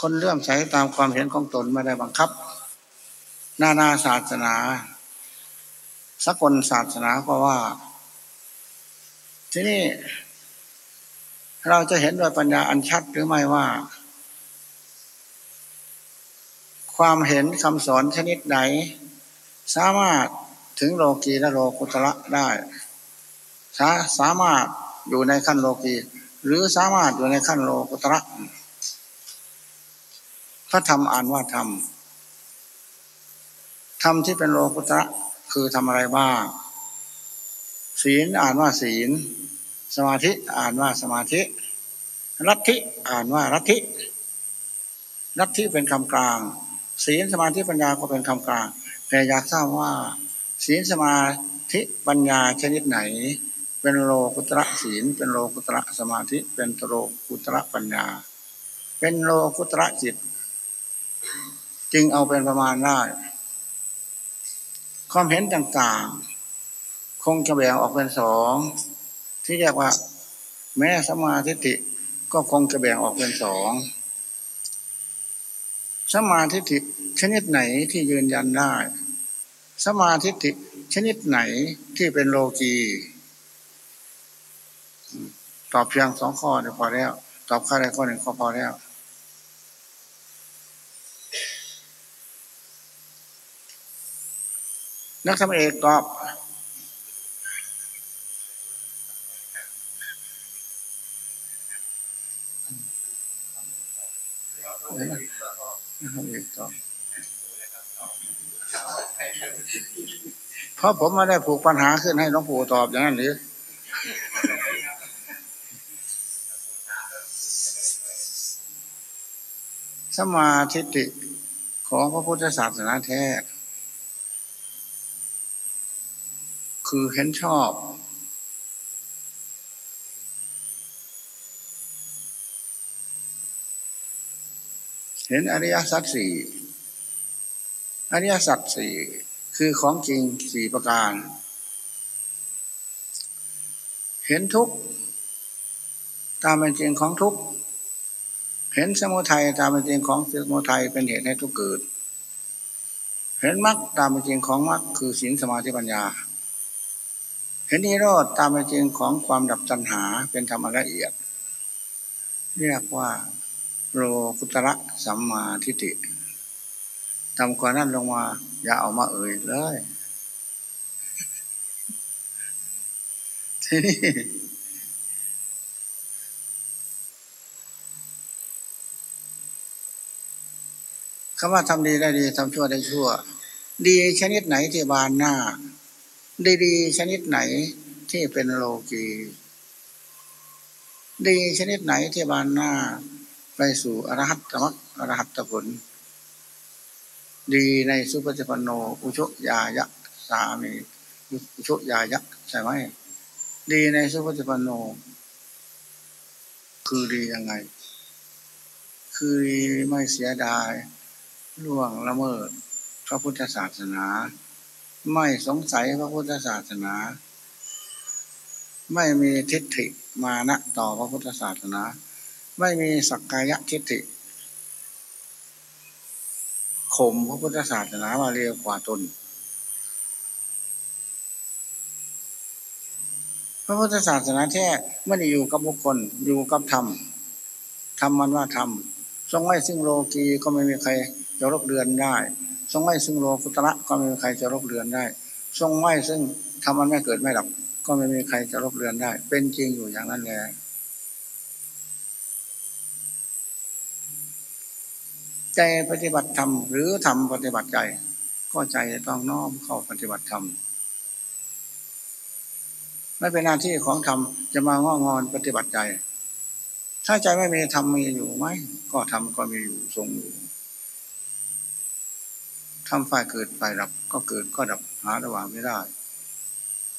คนเลื่อมใสตามความเห็นของตนไม่ได้บังคับ นานาศาสนา สกลศาสนาก็ว่า ที่นี่ เราจะเห็นด้วยปัญญาอันชัดหรือไม่ว่า ความเห็นคำสอนชนิดไหน สามารถถึงโลกีและโลกุตระได้สาสามารถอยู่ในขั้นโลกีหรือสามารถอยู่ในขั้นโลกุตระ พระธรรมอ่านว่าธรรมธรรมที่เป็นโลกุตระคือทำอะไรบ้าง ศีลอ่านว่าศีล สมาธิอ่านว่าสมาธิ รัตธิอ่านว่ารัตธิรัตธิเป็นคำกลาง ศีลสมาธิปัญญาก็เป็นคำกลาง แต่อยากทราบว่า ศีลสมาธิปัญญาชนิดไหน เป็นโลกุตระศีล เป็นโลกุตระสมาธิ เป็นโลกุตระปัญญา เป็นโลกุตระจิต จึงเอาเป็นประมาณได้ ความเห็นต่างๆ คงจะแบ่งออกเป็นสอง ที่เรียกว่า แม้สมาธิิก็คงจะแบ่งออกเป็นสองสมาธิิชนิดไหนที่ยืนยันได้ สมาธิิชนิดไหนที่เป็นโลกีตอบเพียงสองข้อเดียวพอแล้ว ตอบข้อใดข้อหนึ่งก็พอแล้ว นักธรรมเอกตอบเพราะผมไม่ได้ผูกปัญหาขึ้นให้หลวงปู่ตอบอย่างนั้นหรือสมาธิของพระพุทธศาสนาแท้ คือเห็นชอบ เห็นอริยสัจสี่อริยสัจสี่คือของจริงสี่ประการ เห็นทุกตามเป็นจริงของทุกเห็นสมุทัยตามเป็นจริงของสมุทัยเป็นเหตุให้ทุกเกิด เห็นมรรคตามเป็นจริงของมรรคคือศีลสมาธิปัญญา เห็นนิโรธตามเป็นจริงของความดับตัณหาเป็นธรรมละเอียด เรียกว่าโลกุตระสัมมาทิฏฐิทำกว่านั้นลงมา อย่าเอามาเอ่ยเลยทีนี้คำว่าทำดีได้ดีทำชั่วได้ชั่ว ดีชนิดไหนที่บานหน้า ดีๆ ชนิดไหนที่เป็นโลกีดีชนิดไหนที่บานหน้า ไปสู่อรหัตมรรคอรหัตผล ดีในสุปฏิปันโน อุชยายะ สามีอุชยายะ ใช่ไหม ดีในสุปฏิปันโน คือดียังไง คือไม่เสียดายล่วงละเมิดพระพุทธศาสนา ไม่สงสัยพระพุทธศาสนา ไม่มีทิฏฐิมานะต่อพระพุทธศาสนา ไม่มีสักกายทิฏฐิข่มพระพุทธศาสนามาเรียวกว่าตน พระพุทธศาสนาแท้ไม่ได้อยู่กับบุคคลอยู่กับธรรมธรรมมันว่าธรรมทรงไว้ซึ่งโลกีก็ไม่มีใครจะรบเรือนได้ ทรงไว้ซึ่งโลกุตระก็ไม่มีใครจะรบเรือนได้ ทรงไว้ซึ่งทำมันไม่เกิดไม่ดับ ก็ไม่มีใครจะรบเรือนได้ เป็นจริงอยู่อย่างนั้นแหละใจปฏิบัติธรรมหรือทำปฏิบัติใจ ก็ใจต้องน้อมเข้าปฏิบัติธรรมไม่เป็นหน้าที่ของธรรมจะมาง้องอนปฏิบัติใจ ถ้าใจไม่มีธรรมมีอยู่ไหมก็ธรรมก็มีอยู่ทรงอยู่ ทำฝ่ายเกิดฝ่ายดับก็เกิดก็ดับหาระหว่างไม่ได้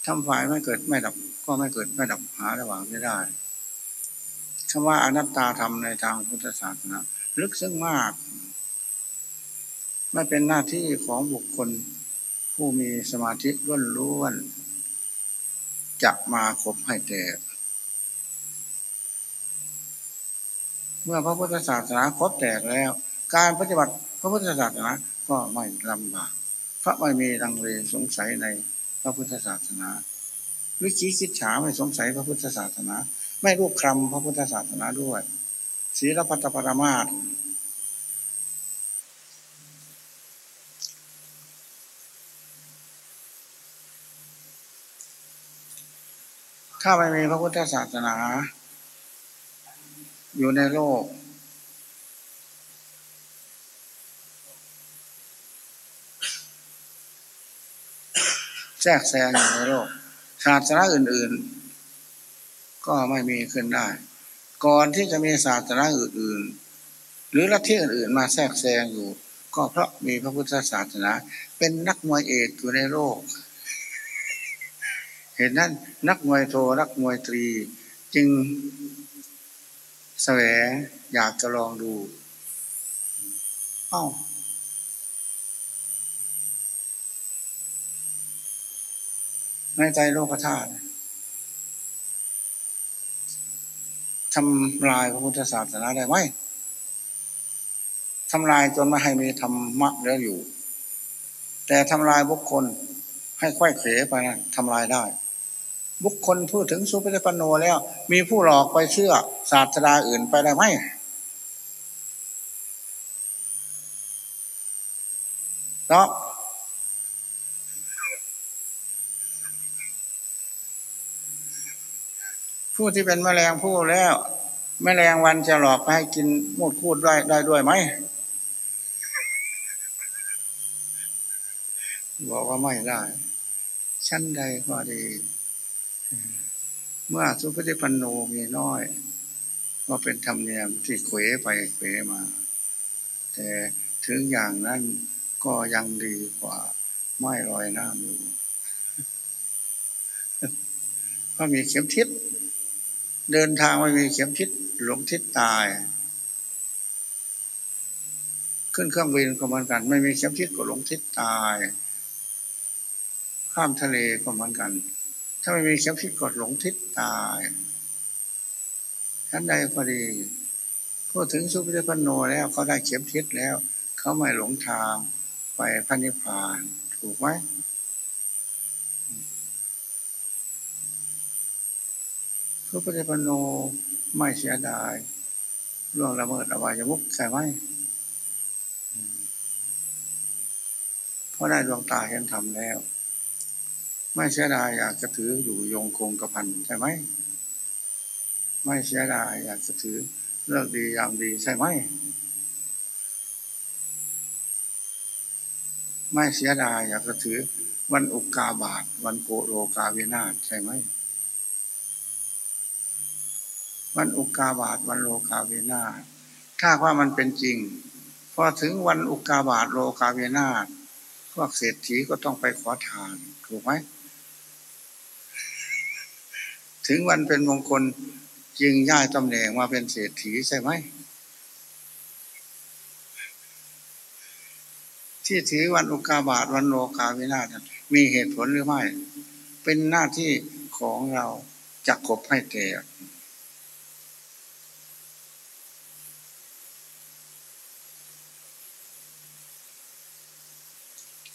ทำฝ่ายไม่เกิดไม่ดับ ก็ไม่เกิดไม่ดับหาระหว่างไม่ได้คำว่าอนัตตาธรรมในทางพุทธศาสนาลึกซึ้งมากไม่เป็นหน้าที่ของบุคคลผู้มีสมาธิล้วนล้วนจะมาคบให้แตก เมื่อพระพุทธศาสนาครบแตกแล้ว การปฏิบัติพระพุทธศาสนา ก็ไม่ลำบากพระไม่มีรังเลสงสัยในพระพุทธศาสนา วิจิคิดฉาไม่สงสัยพระพุทธศาสนา ไม่รูปคำพระพุทธศาสนาด้วยศีลพัตปรมาตถ้าไม่มีพระพุทธศาสนา อยู่ในโลก แทรกแซงอยู่ในโลกศาสนาอื่น ๆ ก็ไม่มีขึ้นได้ ก่อนที่จะมีศาสนาอื่น ๆ หรือลัทธิอื่น ๆ มาแทรกแซงอยู่ ก็เพราะมีพระพุทธศาสนา เป็นนักมวยเอกอยู่ในโลก เหตุนั้นนักมวยโทนักมวยตรี จึงแสวงอยากจะลองดู เอ้า ในใจโลกธาตุทำลายพระพุทธศาสนาได้ไหมทำลายจนไม่ให้มีธรรมะแล้วอยู่ แต่ทำลายบุคคลให้ค่อยเขไปนะทำลายได้ บุคคลพูดถึงสุปฏิปันโนแล้ว มีผู้หลอกไปเชื่อศาสดาอื่นไปได้ไหมเนาะ ผู้ที่เป็นแมลงผู้แล้ว แมลงวันจะหลอกไปให้กินมูดคูดได้ได้ด้วยไหมบอกว่าไม่ได้ ชั้นใดก็ดี เมื่อสุปฏิปันโนมีน้อย ก็เป็นธรรมเนียมที่เขวไปเขวมา แต่ถึงอย่างนั้นก็ยังดีกว่า ไม่ลอยน้ำอยู่เพราะมีเข็มทิศ เดินทางไม่มีเข็มทิศหลงทิศตาย ขึ้นเครื่องบินก็เหมือนกัน ไม่มีเข็มทิศก็หลงทิศตาย ข้ามทะเลก็เหมือนกัน ถ้าไม่มีเข็มทิศกดหลงทิศตายท่านใดก็ดีพูดถึงสุภิปันโนแล้วเขาได้เข็มทิศแล้ว เขาไม่หลงทางไปพระนิพพาน ถูกไหม สุภิปนโนไม่เสียดายล่วงละเมิดอวัยมุขใช่ไหมเพราะได้ดวงตาเห็นธรรมแล้ว ไม่เสียดายอยากจะถืออยู่ยงคงกระพันใช่ไหม ไม่เสียดายอยากจะถือเลิกดียามดีใช่ไหม ไม่เสียดายอยากจะถือวันอุกกาบาทวันโกโรกาเวนาใช่ไหม วันอุกาบาทวันโลกาเวนาถ้าว่ามันเป็นจริง พอถึงวันอุกาบาทโลกาเวนาพวกเศรษฐีก็ต้องไปขอทาน ถูกไหมถึงวันเป็นมงคลจึงย้ายตำแหน่งมาเป็นเศรษฐีใช่ไหมที่ถือวันอุกาบาทวันโลกาวินาศมีเหตุผลหรือไม่ เป็นหน้าที่ของเราจะกบให้แก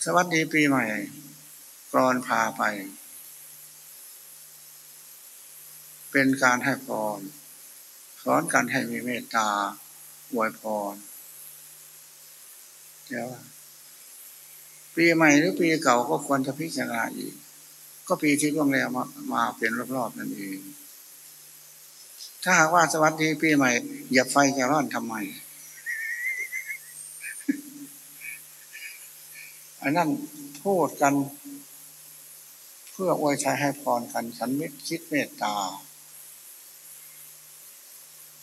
สวัสดีปีใหม่กรอนพาไป เป็นการให้พรสอนการให้มีเมตตาอวยพรเดี๋ยวปีใหม่หรือปีเก่าก็ควรจะพิจารณาอีก ก็ปีที่ล่วงแล้วมามาเป็นรอบๆนั่นเอง ถ้าหากว่าสวัสดีปีใหม่ อย่าไฟจะร้อนทำไม อันนั้นพูดกัน เพื่ออวยชัยให้พรกันฉันมิตรคิดเมตตา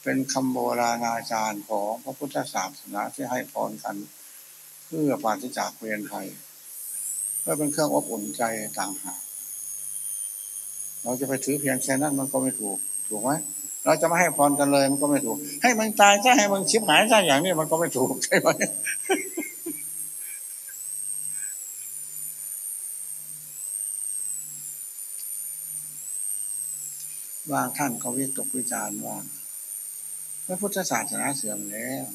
เป็นคำโบราณอาจารย์ของพระพุทธศาสนาที่ให้พรกัน เพื่อปราศจากเวียนไทยเพื่อเป็นเครื่องอบอุ่นใจต่างหากเราจะไปถือเพียงแค่นั้นมันก็ไม่ถูก ถูกไหมเราจะไม่ให้พรกันเลยมันก็ไม่ถูก ให้มันตายใช่ให้มันชิบหายใช่อย่างนี้มันก็ไม่ถูกใช่ไหม บางท่านก็วิตกวิจารณ์ว่าพระพุทธศาสนาเสื่อมแล้ว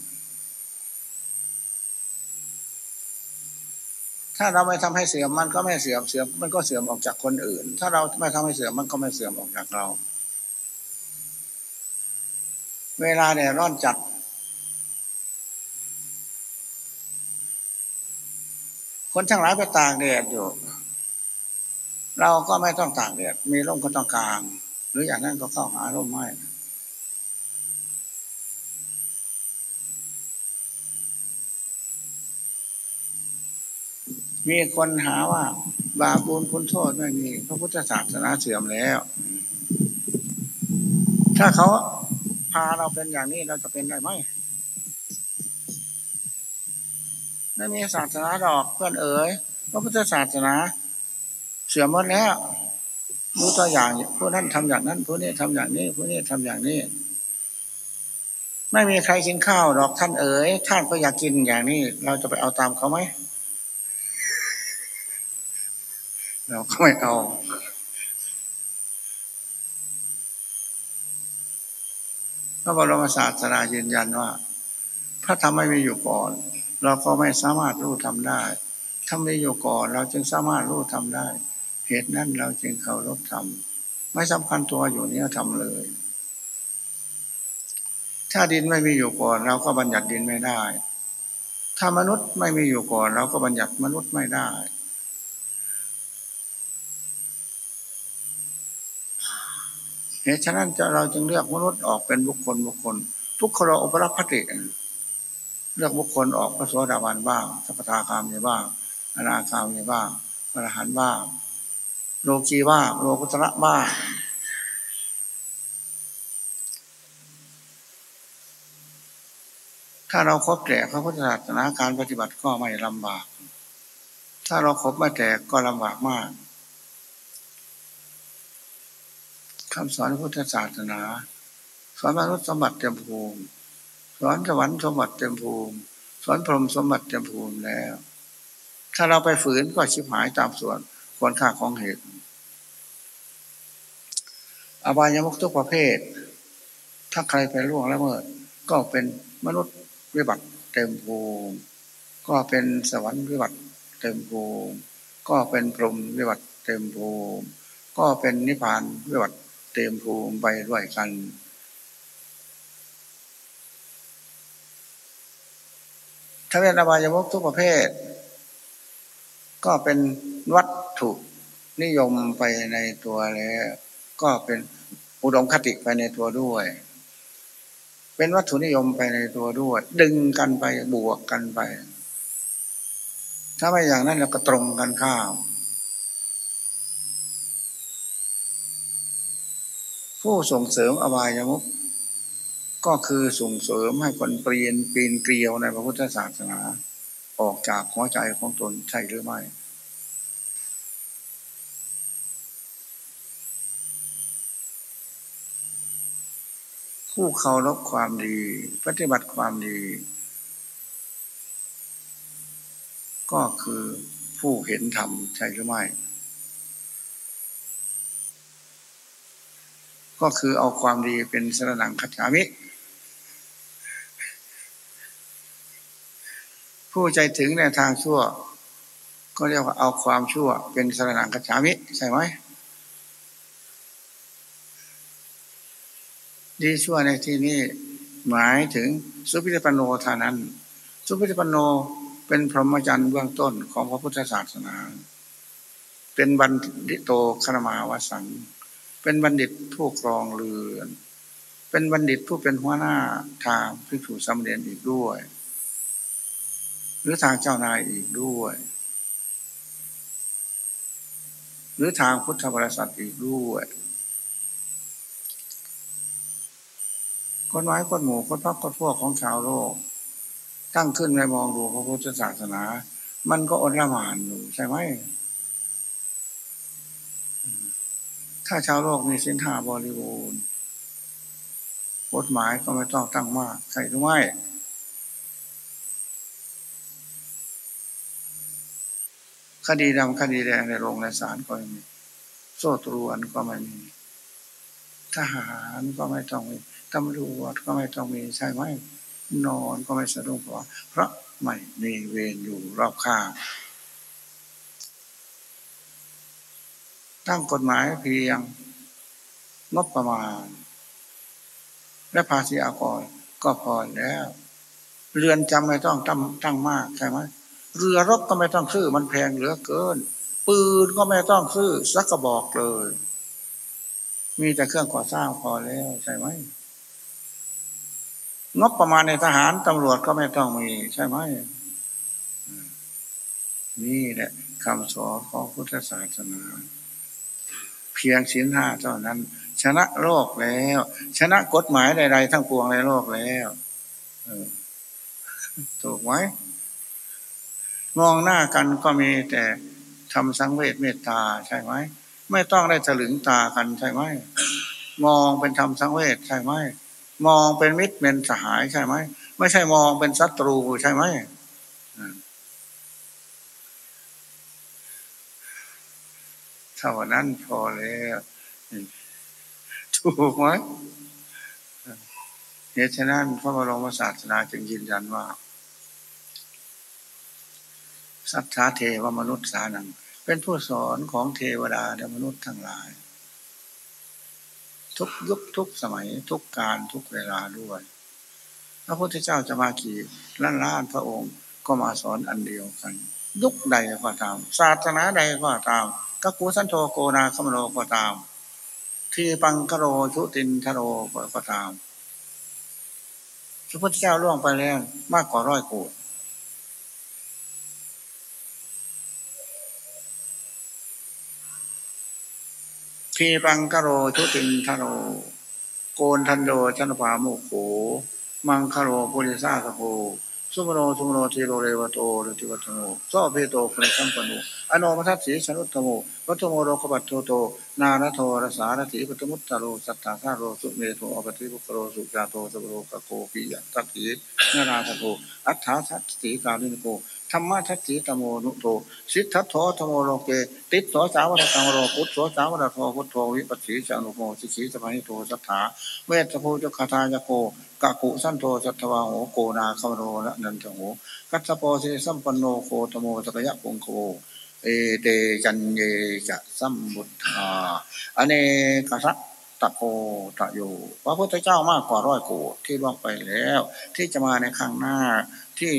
ถ้าเราไม่ทำให้เสื่อมมันก็ไม่เสื่อมเสื่อมมันก็เสื่อมออกจากคนอื่น ถ้าเราไม่ทำให้เสื่อมมันก็ไม่เสื่อมออกจากเรา เวลาเนี่ยร้อนจัด คนทั้งหลายไปตากแดดอยู่ เราก็ไม่ต้องตากแดดมีร่มก็ต้องกลาง หรืออย่างนั้นก็เข้าหาร่มไม้มีคนหาว่า บาปูนคุณโทษไม่มีพระพุทธศาสนาเสื่อมแล้ว ถ้าเขาพาเราเป็นอย่างนี้เราจะเป็นได้ไหมไม่มีศาสนาดอกเพื่อนเอ๋ยพระพุทธศาสนา เสื่อมหมดแล้ว รู้ตัวอย่างผู้นั้นทำอย่างนั้นผู้นี้ทำอย่างนี้ผู้นี้ทำอย่างนี้ ไม่มีใครกินข้าวดอกท่านเอ๋ยท่านก็อยากกินอย่างนี้ เราจะไปเอาตามเขาไหมเราก็ไม่เอาพระบรมศาสดายืนยันว่า พระธรรมไม่มีอยู่ก่อน เราก็ไม่สามารถรู้ทำได้ถ้ามีอยู่ก่อน เราจึงสามารถรู้ทำได้ เหตุนั้นเราจึงเคารพธรรมไม่สำคัญตัวอยู่เนี้ยทำเลย ถ้าดินไม่มีอยู่ก่อน เราก็บัญญัติดินไม่ได้ ถ้ามนุษย์ไม่มีอยู่ก่อน เราก็บัญญัติมนุษย์ไม่ได้ เหตุฉะนั้นจะเราจึงเลือกมนุษย์ออกเป็นบุคคลบุคคล ทุกขโลอุปรัพติเลือกบุคคลออกพระโสดาบันบ้างสัพทาคามีบ้างอนาคามีบ้างพระหันบ้าง โลกีบ้างโลกุตระบ้างถ้าเราครบแต่พระพุทธศาสนาการปฏิบัติก็ไม่ลำบาก ถ้าเราครบไม่แต่ก็ลำบากมากคำสอนพุทธศาสนาสอนมนุษย์สมบัติเต็มภูมิสอนสวรรค์สมบัติเต็มภูมิสอนพรหมสมบัติเต็มภูมิแล้ว ถ้าเราไปฝืนก็ชิบหายตามส่วน ควรค่าของเหตุ อบายมุกทุกประเภท ถ้าใครไปล่วงละเมิด ก็เป็นมนุษย์วิบัติเต็มภูมิก็เป็นสวรรค์วิบัติเต็มภูมิก็เป็นพรหมวิบัติเต็มภูมิก็เป็นนิพพานวิบัติเต็มภูมิไปด้วยกันถ้าเป็นอบายมุกทุกประเภท ก็เป็นวัต ถุนิยมไปในตัวแล้ว ก็เป็นอุดมคติไปในตัวด้วย เป็นวัตถุนิยมไปในตัวด้วย ดึงกันไปบวกกันไป ถ้าไม่อย่างนั้นเราก็ตรงกันข้ามผู้ส่งเสริมอบายมุกก็คือส่งเสริมให้คนเปลี่ยนปีนเกลียวในพระพุทธศาสนา ออกจากหัวใจของตนใช่หรือไม่ ผู้เคารพความดี ปฏิบัติความดี ก็คือผู้เห็นธรรมใช่หรือไม่ ก็คือเอาความดีเป็นสรนังคัจฉามิ ผู้ใจถึงในทางชั่ว ก็เรียกว่าเอาความชั่วเป็นสรนังคัจฉามิ ใช่ไหม ดีชั่วในที่นี้หมายถึงสุภิปันโนท่านั้น สุภิปันโนเป็นพรหมจรรย์เบื้องต้นของพระพุทธศาสนา เป็นบันทิโตคณมาวสัง เป็นบัณฑิตผู้ครองเรือน เป็นบัณฑิตผู้เป็นหัวหน้าทางพิสูจน์สำเร็จอีกด้วย หรือทางเจ้านายอีกด้วย หรือทางพุทธบริษัทอีกด้วย คนไม้คนหมู่คนพักคนพวกของชาวโลก ตั้งขึ้นในมองดูพระพุทธศาสนา มันก็อดละหมานอยู่ใช่ไหม ถ้าชาวโลกมีสินห้าบริบูรณ์กฎหมายก็ไม่ต้องตั้งมากใช่หรือไม่คดีดำคดีแดงในโรงในศาลก็ไม่มี โซ่ตรวนก็ไม่มี ทหารก็ไม่ต้องมี ตำรวจก็ไม่ต้องมีใช่ไหมนอนก็ไม่สะดุ้งเพราะเพราะไม่มีเวรอยู่รอบข้างตั้งกฎหมายเพียงงบประมาณ และภาษีอากรก็พอแล้ว เรือนจำไม่ต้องตั้งตั้งมากใช่ไหมเรือรบก็ไม่ต้องซื้อมันแพงเหลือเกิน ปืนก็ไม่ต้องซื้อสักกระบอกเลย มีแต่เครื่องก่อสร้างพอแล้วใช่ไหม งบประมาณในทหารตำรวจก็ไม่ต้องมีใช่ไหมนี่แหละคำสอนของพุทธศาสนา เพียงสินห้าเท่านั้น ชนะโลกแล้ว ชนะกฎหมายใดๆทั้งปวงในโลกแล้วถูกไหมมองหน้ากันก็มีแต่ทำสังเวชเมตตาใช่ไหมไม่ต้องได้ถลึงตากันใช่ไหมมองเป็นทำสังเวชใช่ไหม มองเป็นมิตรเป็นสหายใช่ไหมไม่ใช่มองเป็นศัตรูใช่ไหมเท่านั้นพอแล้วถูกไหมเหตุฉะนั้นพระบรมศาสนาจึงยืนยันว่าสัทธาเทวมนุษย์สานัง เป็นผู้สอนของเทวดาและมนุษย์ทั้งหลาย ทุกยุคทุกสมัยทุกการทุกเวลาด้วย พระพุทธเจ้าจะมาขี่ล้านล้านพระองค์ก็มาสอนอันเดียวกัน ยุคใดก็ตาม ศาสนาใดก็ตามกักูสันโธโกนาคมโลก็ตาม ที่ปังกโรชุตินทโรก็ตามพระพุทธเจ้าล่วงไปแล้วมากกว่าร้อยโกด ทีปังกโรชุตินทโร โกนทันโดชนปาโมโขมังคโรปุริสาสโภสุมโนสุมโนทีโรเรวโตเรติวัตโนโซเพโตคุณิสัมปนุอโนมัสสีชนุตโมวัตโมโรคบัตโตโต นานโทรสารติปตมุตตโรสัตตาสาโรสุเมโทอปติปุกโรสุจาโตสโรกโกปิยตัตินาราสโกอัฏฐาสัตติกาลินโก ธรรมะทัตติตโมนุโตสิทธัตโธธโมโลเก ติสสาวรตังโรพุทโสสาวรโทพุทโธวิปัสสีจานุโมสิสีสมัยโทสัทธาเวทภูจคาทายโกกะกุสันโทสัทวาโหโกนาคมโรละนันทโหกัตโปเสสัมปันโนโคตโมสกยะปุงโคเอเตจันเยจะสัมบุตธาอเนกสัตตะโกตะโยพระพุทธเจ้ามากกว่าร้อยโกที่ล่วงไปแล้ว ที่จะมาในข้างหน้าที่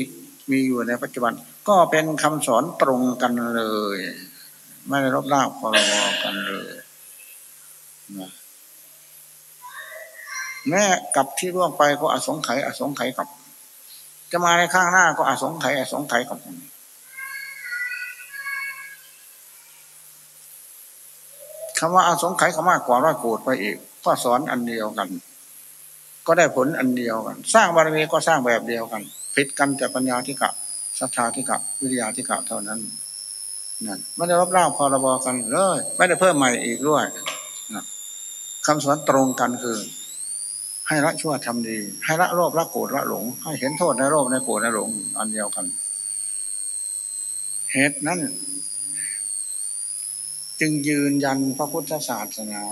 มีอยู่ในปัจจุบัน ก็เป็นคำสอนตรงกันเลย ไม่ได้รบล้าพรบกันเลยแม้กับที่ร่วงไปก็อสงไขยอสงไขยกับ จะมาในข้างหน้าก็อสงไขยอสงไขยกับคำว่าอสงไขยเขามากกว่าร้อยโกดไปอีก ก็สอนอันเดียวกัน ก็ได้ผลอันเดียวกัน สร้างบารมีก็สร้างแบบเดียวกัน ผิดกันแต่ปัญญาที่กะศรัทธาที่กะวิทยาที่กะเท่านั้นนั่นไม่ได้รับร่างพรบกันเลย ไม่ได้เพิ่มใหม่อีกด้วยคำสอนตรงกันคือ ให้ละชั่วทำดี ให้ละโลภละโกรธละหลง ให้เห็นโทษในโลภในโกรธในหลง อันเดียวกัน เหตุนั้น จึงยืนยันพระพุทธศาสนา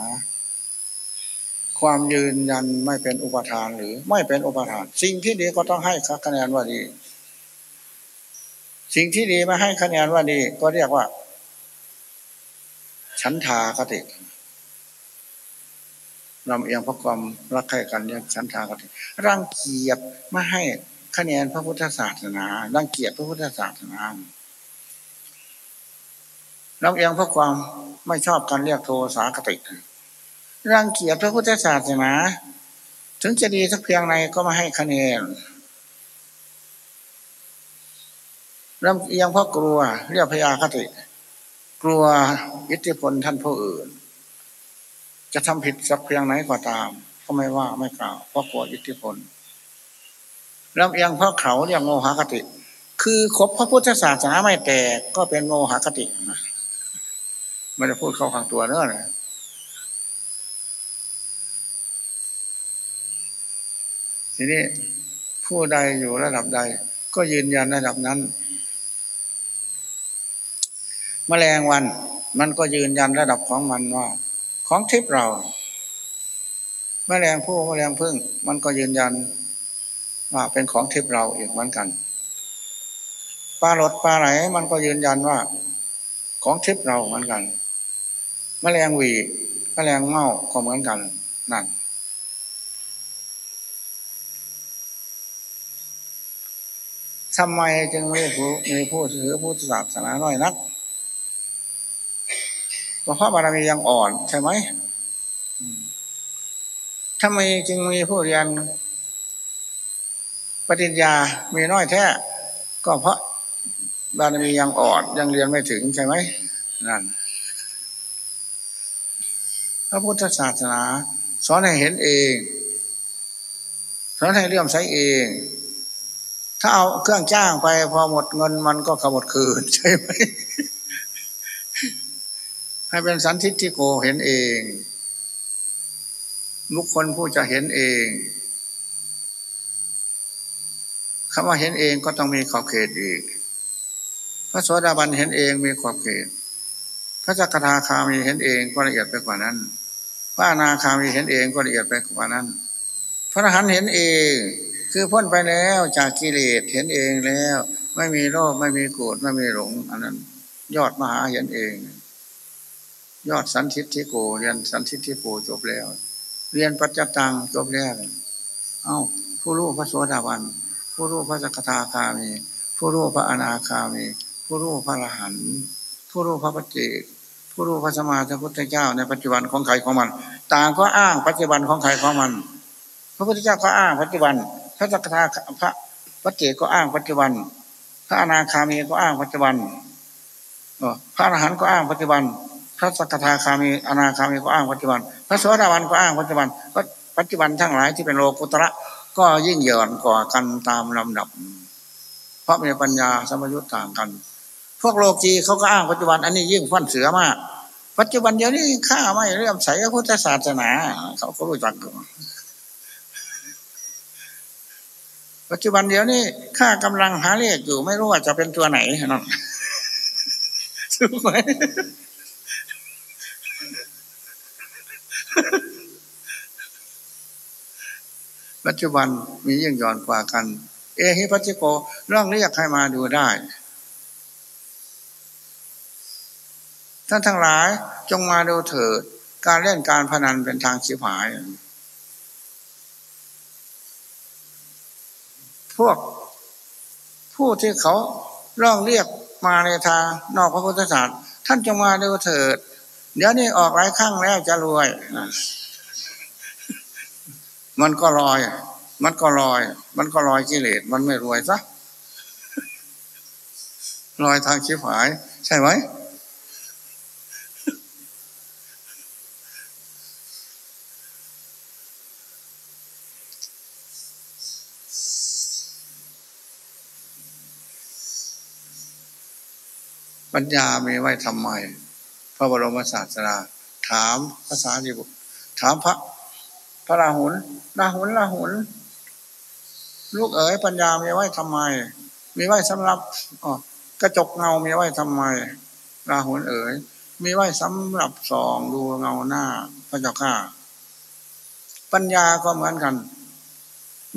ความยืนยันไม่เป็นอุปทานหรือไม่เป็นอุปทาน สิ่งที่ดีก็ต้องให้คะแนนว่าดี สิ่งที่ดีไม่ให้คะแนนว่าดี ก็เรียกว่า ฉันทาคติลำเอียงพระความรักใคร่กันเรียกฉันทาคติรังเกียจไม่ให้คะแนนพระพุทธศาสนารังเกียจพระพุทธศาสนาลำเอียงพระความไม่ชอบกันเรียกโทสาคติ รังเกียจพระพุทธศาสนาถึงจะดีสักเพียงไหนก็มาให้คะแนนลำเอียงเพราะกลัว เรียกพยาคติ กลัวอิทธิพลท่านผู้อื่น จะทำผิดสักเพียงไหนก็ตาม ก็ไม่ว่าไม่กล่าวเพราะกลัวอิทธิพลลำเอียงเพราะเขาเรียกโมหคติ คือคบพระพุทธศาสนาไม่แตกก็เป็นโมหคติไม่ได้พูดเข้าข้างตัวเนอะ ทีนี้ผู้ใดอยู่ระดับใด ก็ยืนยันระดับนั้นมแมลงวัน มันก็ยืนยันระดับของมันว่า ของทิพย์เราแมลงผู้แมลงพึ่ง มันก็ยืนยันว่าเป็นของทิพย์เราอีกเหมือนกันปลาหลดปลาไหลมันก็ยืนยันว่า ของทิพย์เราเหมือนกันมแมลงวีมแมลงเม่าก็เหมือนกันนั่น ทำไมจึงมีผู้มีผู้ถือผู้ศาสนาน้อยนักเพราะบารมียังอ่อนใช่ไหมทำไมจึงมีผู้เรียนปฏิญญา มีน้อยแท้ ก็เพราะบารมียังอ่อนยังเรียนไม่ถึงใช่ไหมนั่น พระพุทธศาสนา สอนให้เห็นเอง สอนให้เลื่อมใสเอง ถ้าเอาเครื่องจ้างไปพอหมดเงินมันก็ขมดคืน ใช่ไหมให้เป็นสันทิฏฐิโกเห็นเองลุกคนผู้จะเห็นเองคำว่าเห็นเองก็ต้องมีขอบเขตอีก พระสวสดาบันเห็นเองมีขอบเขต พระจักรทาคามีเห็นเองก็ละเอียดไปกว่านั้น พระนาคามีเห็นเองก็ละเอียดไปกว่านั้น พระอรหันต์เห็นเอง คือพ้นไปแล้วจากกิเลสเห็นเองแล้ว ไม่มีโลภไม่มีโกรธไม่มีหลง อันนั้น ยอดมหาเห็นเอง ยอดสันทิฏฐิโกเรียนสันทิฏฐิโกจบแล้ว เรียนปัจจตังจบแล้วเอ้า ผู้รู้พระโสดาบันผู้รู้พระสักทาคามี ผู้รู้พระอนาคามี ผู้รู้พระอรหันต์ผู้รู้พระปัจเจผู้รู้พระสมาธิพุทธเจ้า ในปัจจุบันของใครของมัน ต่างก็อ้างปัจจุบันของใครของมัน พระพุทธเจ้าก็อ้างปัจจุบัน พระสักทาพระปัจเจก็อ้างปัจจุบัน พระอนาคามีก็อ้างปัจจุบันพระอรหันต์ก็อ้างปัจจุบัน พระสักทาคามีอนาคามีก็อ้างปัจจุบัน พระโสดาบันก็อ้างปัจจุบันก็ปัจจุบันทั้งหลายที่เป็นโลกุตระก็ยิ่งเหย่อนกว่ากันตามลำดับ เพราะมีปัญญาสมยุทธ์ต่างกัน พวกโลกีเขาก็อ้างปัจจุบัน อันนี้ยิ่งฟันเสือมาก ปัจจุบันเดียวนี้ข้าไม่เรื่อมใสพระพุทธศาสนา เขาก็รู้จัก ปัจจุบันเดี๋ยวนี้ข้ากำลังหาเลขอยู่ไม่รู้ว่าจะเป็นตัวไหนนะรู้ไหมปัจจุบันมียิ่งย่อนกว่ากัน เอหิปัจจิโกร่องเรียกให้มาดูได้ ท่านทั้งหลายจงมาดูเถิด การเล่นการพนันเป็นทางชิบหาย พวก ผู้ที่เขาร้องเรียกมาในทางนอกพระพุทธศาสนาท่านจะมาดูเถิด เดี๋ยวนี้ออกหลายครั้งแล้วจะรวย มันก็ลอย มันก็ลอย มันก็ลอยกิเลสมันไม่รวยซะลอยทางชิบหาย ใช่ไหม ปัญญามีไว้ทำไม พระบรมศาสดาถามภาษาดิบุถามพระ พระราหุลราหุลราหุลลูกเอ๋ยปัญญามีไว้ทำไม มีไว้สำหรับอ๋อกระจกเงามีไว้ทำไม ราหุลเอ๋ยมีไว้สำหรับส่องดูเงาหน้า พระเจ้าข้าปัญญาก็เหมือนกัน